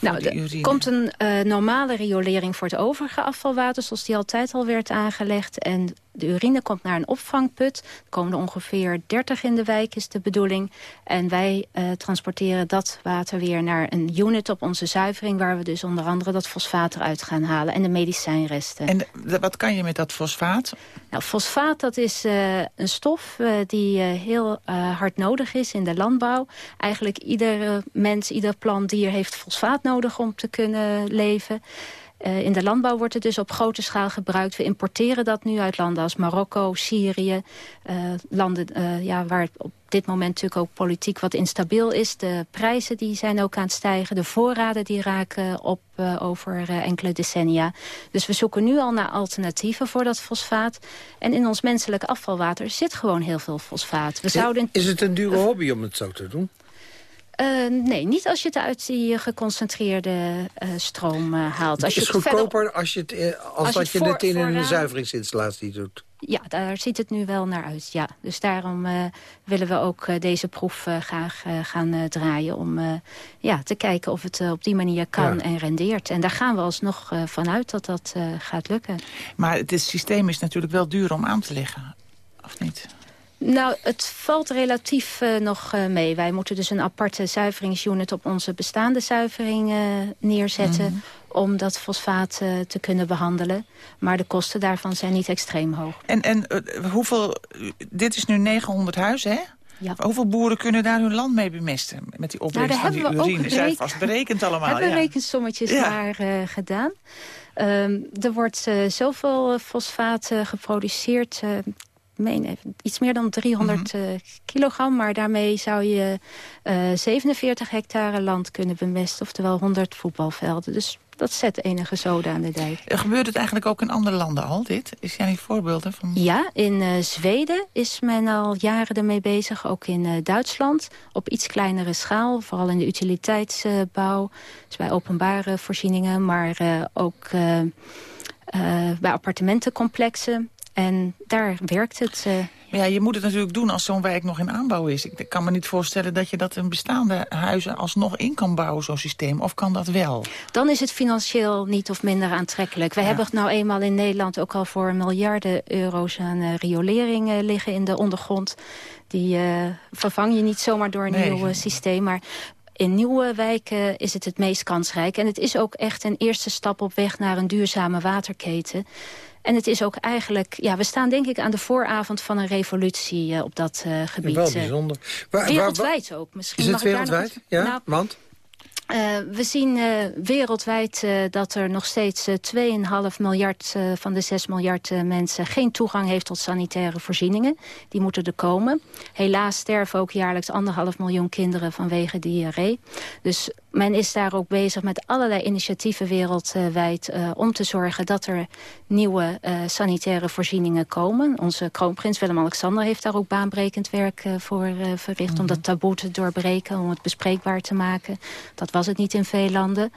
S10: Nou, er komt een eh, normale riolering voor het overige afvalwater... zoals die altijd al werd aangelegd. En de urine komt naar een opvangput. Er komen er ongeveer 30 in de wijk, is de bedoeling. En wij eh, transporteren dat water weer naar een unit op onze zuivering... waar we dus onder andere dat fosfaat eruit gaan halen en de medicijnresten.
S5: En wat kan je met dat fosfaat?
S10: Nou, fosfaat dat is eh, een stof eh, die eh, heel hard nodig is in de landbouw. Eigenlijk iedere mens, ieder plant, dier heeft fosfaat nodig om te kunnen leven. Eh, in de landbouw wordt het dus op grote schaal gebruikt. We importeren dat nu uit landen als Marokko, Syrië. eh, landen eh, ja, waar het op dit moment natuurlijk ook politiek wat instabiel is. De prijzen die zijn ook aan het stijgen. De voorraden die raken op over enkele decennia. Dus we zoeken nu al naar alternatieven voor dat fosfaat. En in ons menselijk afvalwater zit gewoon heel veel fosfaat. We zouden...
S4: Is het een dure hobby om het zo te doen?
S10: Eh, nee, niet als je het uit die geconcentreerde eh, stroom eh, haalt. Als
S4: het is
S10: je het verder-
S4: goedkoper als je het, als,
S10: je
S4: dat
S10: het
S4: je
S10: voor-
S4: het in een zuiveringsinstallatie doet.
S10: Ja, daar ziet het nu wel naar uit. Ja. Dus daarom eh, willen we ook eh, deze proef eh, graag eh, gaan eh, draaien... om eh, ja, te kijken of het op die manier kan
S5: Ja.
S10: en rendeert. En daar gaan we alsnog eh, vanuit dat dat eh, gaat lukken.
S5: Maar het systeem is natuurlijk wel duur om aan te leggen. Of niet?
S10: Nou, het valt relatief eh, nog eh, mee. Wij moeten dus een aparte zuiveringsunit op onze bestaande zuivering eh, neerzetten...
S5: Mhm.
S10: om dat fosfaat te kunnen behandelen. Maar de kosten daarvan zijn niet extreem hoog.
S5: En, en hoeveel... Dit is nu 900 huizen, hè?
S10: Ja.
S5: Hoeveel boeren kunnen daar hun land mee bemesten? Met die opbrengst
S10: Nou,
S5: van die
S10: hebben we ook
S5: urine. Zijn vast berekend allemaal.
S10: hebben
S5: ja.
S10: rekensommetjes
S5: Ja.
S10: daar gedaan. Ehm, er wordt zoveel fosfaat geproduceerd... eh, meen even, iets meer dan 300
S5: Mhm.
S10: eh, kilogram. Maar daarmee zou je eh 47 hectare land kunnen bemesten. Oftewel 100 voetbalvelden. Dus dat zet enige zoden aan de dijk.
S5: Eh, Gebeurt het eigenlijk ook in andere landen al, dit? Is jij niet voorbeelden van...
S10: Ja, in eh, Zweden is men al jaren ermee bezig. Ook in eh, Duitsland. Op iets kleinere schaal. Vooral in de utiliteitsbouw. dus bij openbare voorzieningen. Maar eh, ook eh, eh, bij appartementencomplexen. En daar werkt het. eh,
S5: Maar ja, je moet het natuurlijk doen als zo'n wijk nog in aanbouw is. Ik kan me niet voorstellen dat je dat in bestaande huizen alsnog in kan bouwen, zo'n systeem. Of kan dat wel?
S10: dan is het financieel niet of minder aantrekkelijk. We hebben het nou eenmaal in Nederland ook al voor miljarden euro's aan eh, riolering eh, liggen in de ondergrond. Die vervang je niet zomaar door een
S5: Nee.
S10: nieuw systeem. Maar in nieuwe wijken is het het meest kansrijk. En het is ook echt een eerste stap op weg naar een duurzame waterketen. En het is ook eigenlijk... Ja, we staan denk ik aan de vooravond van een revolutie eh, op dat eh, gebied.
S4: Wel
S10: eh.
S4: bijzonder. Waar- waar-
S10: Wereldwijd ook. Misschien
S4: Is het
S10: nog
S4: wereldwijd? Ja,
S10: Nou,
S4: want?
S10: we zien wereldwijd dat er nog steeds eh, 2,5 miljard van de 6 miljard mensen geen toegang heeft tot sanitaire voorzieningen. Die moeten er komen. Helaas sterven ook jaarlijks anderhalf miljoen kinderen vanwege diarree. Dus men is daar ook bezig met allerlei initiatieven wereldwijd eh, om te zorgen dat er nieuwe eh, sanitaire voorzieningen komen. Onze kroonprins Willem-Alexander heeft daar ook baanbrekend werk eh, voor verricht om dat taboe te doorbreken, om het bespreekbaar te maken. Dat was het niet in veel landen.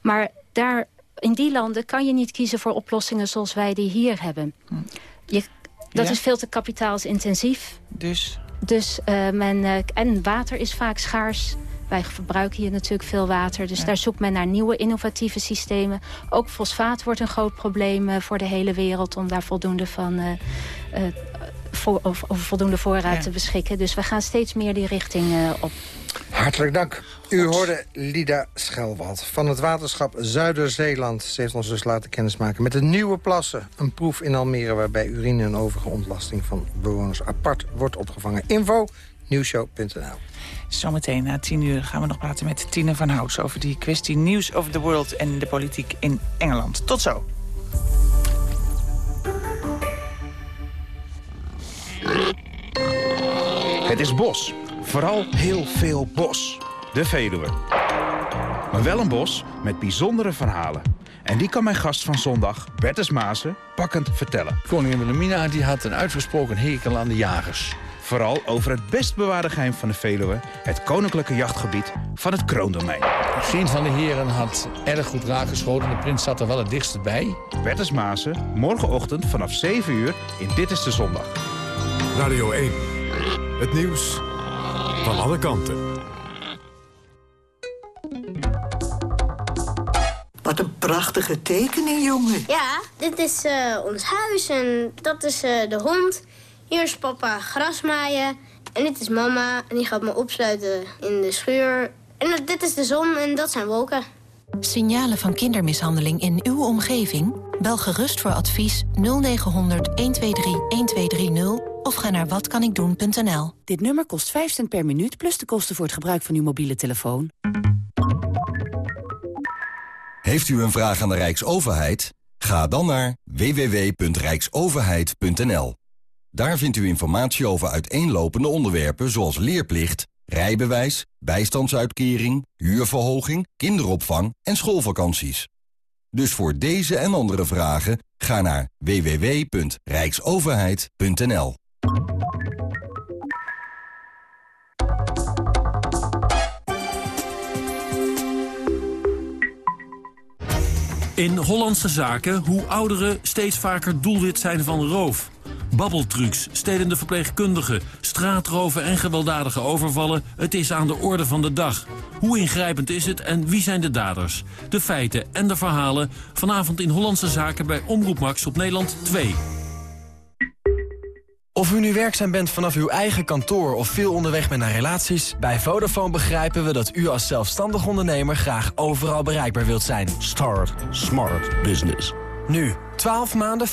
S10: Maar daar, in die landen kan je niet kiezen voor oplossingen zoals wij die hier hebben. Je, dat
S5: Ja.
S10: is veel te kapitaalsintensief.
S5: Dus
S10: Dus men, en water is vaak schaars. Wij verbruiken hier natuurlijk veel water. Dus daar zoekt men naar nieuwe innovatieve systemen. Ook fosfaat wordt een groot probleem eh, voor de hele wereld... om daar voldoende, van, eh, eh, of, over voldoende voorraad
S5: Ja.
S10: te beschikken. Dus we gaan steeds meer die richting eh, op.
S4: Hartelijk dank. U hoorde Lida Schelwald van het waterschap Zuiderzeeland. Ze heeft ons dus laten kennismaken met de nieuwe plassen. Een proef in Almere waarbij urine en overige ontlasting van bewoners apart wordt opgevangen. Info nieuwshow.nl.
S5: zometeen na tien uur gaan we nog praten met Tine van Houts... over die kwestie News of the World en de politiek in Engeland. Tot zo.
S11: Het is bos. Vooral heel veel bos. De Veluwe. Maar wel een bos met bijzondere verhalen. En die kan mijn gast van zondag, Bertus Mazen, pakkend vertellen.
S12: Koningin Wilhelmina die had een uitgesproken hekel aan de jagers.
S11: Vooral over het best bewaarde geheim van de Veluwe... het koninklijke jachtgebied van het kroondomein.
S12: Geen van de heren had erg goed raakgeschoten. De prins zat er wel het dichtst bij.
S11: Bertus morgenochtend vanaf 7 uur in Dit is de Zondag.
S13: Radio 1. Het nieuws van alle kanten.
S14: Wat een prachtige tekening, jongen.
S15: Ja, dit is eh, ons huis en dat is eh, de hond. Hier is papa grasmaaien. En dit is mama en die gaat me opsluiten in de schuur. En dit is de zon en dat zijn wolken.
S16: Signalen van kindermishandeling in uw omgeving? Bel gerust voor advies 0900 123 1230 of ga naar watkanikdoen.nl.
S17: Dit nummer kost 5 cent per minuut plus de kosten voor het gebruik van uw mobiele telefoon.
S18: Heeft u een vraag aan de Rijksoverheid? Ga dan naar www.rijksoverheid.nl. Daar vindt u informatie over uiteenlopende onderwerpen zoals leerplicht, rijbewijs, bijstandsuitkering, huurverhoging, kinderopvang en schoolvakanties. Dus voor deze en andere vragen ga naar www.rijksoverheid.nl.
S19: In Hollandse zaken hoe ouderen steeds vaker doelwit zijn van roof. Babbeltrucs, stelende verpleegkundigen, straatroven en gewelddadige overvallen. Het is aan de orde van de dag. Hoe ingrijpend is het en wie zijn de daders? De feiten en de verhalen vanavond in Hollandse zaken bij Omroep Max op Nederland 2.
S20: Of u nu werkzaam bent vanaf uw eigen kantoor of veel onderweg bent naar relaties... bij Vodafone begrijpen we dat u als zelfstandig ondernemer graag overal bereikbaar wilt zijn.
S21: Start Smart Business.
S20: Nu, 12 maanden 50%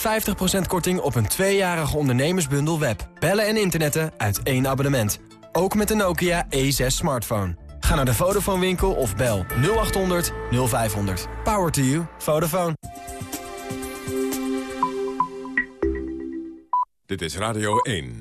S20: korting op een tweejarige ondernemersbundel web. Bellen en internetten uit één abonnement. Ook met de Nokia E6 smartphone. Ga naar de Vodafone winkel of bel 0800 0500. Power to you. Vodafone.
S13: Dit is Radio 1.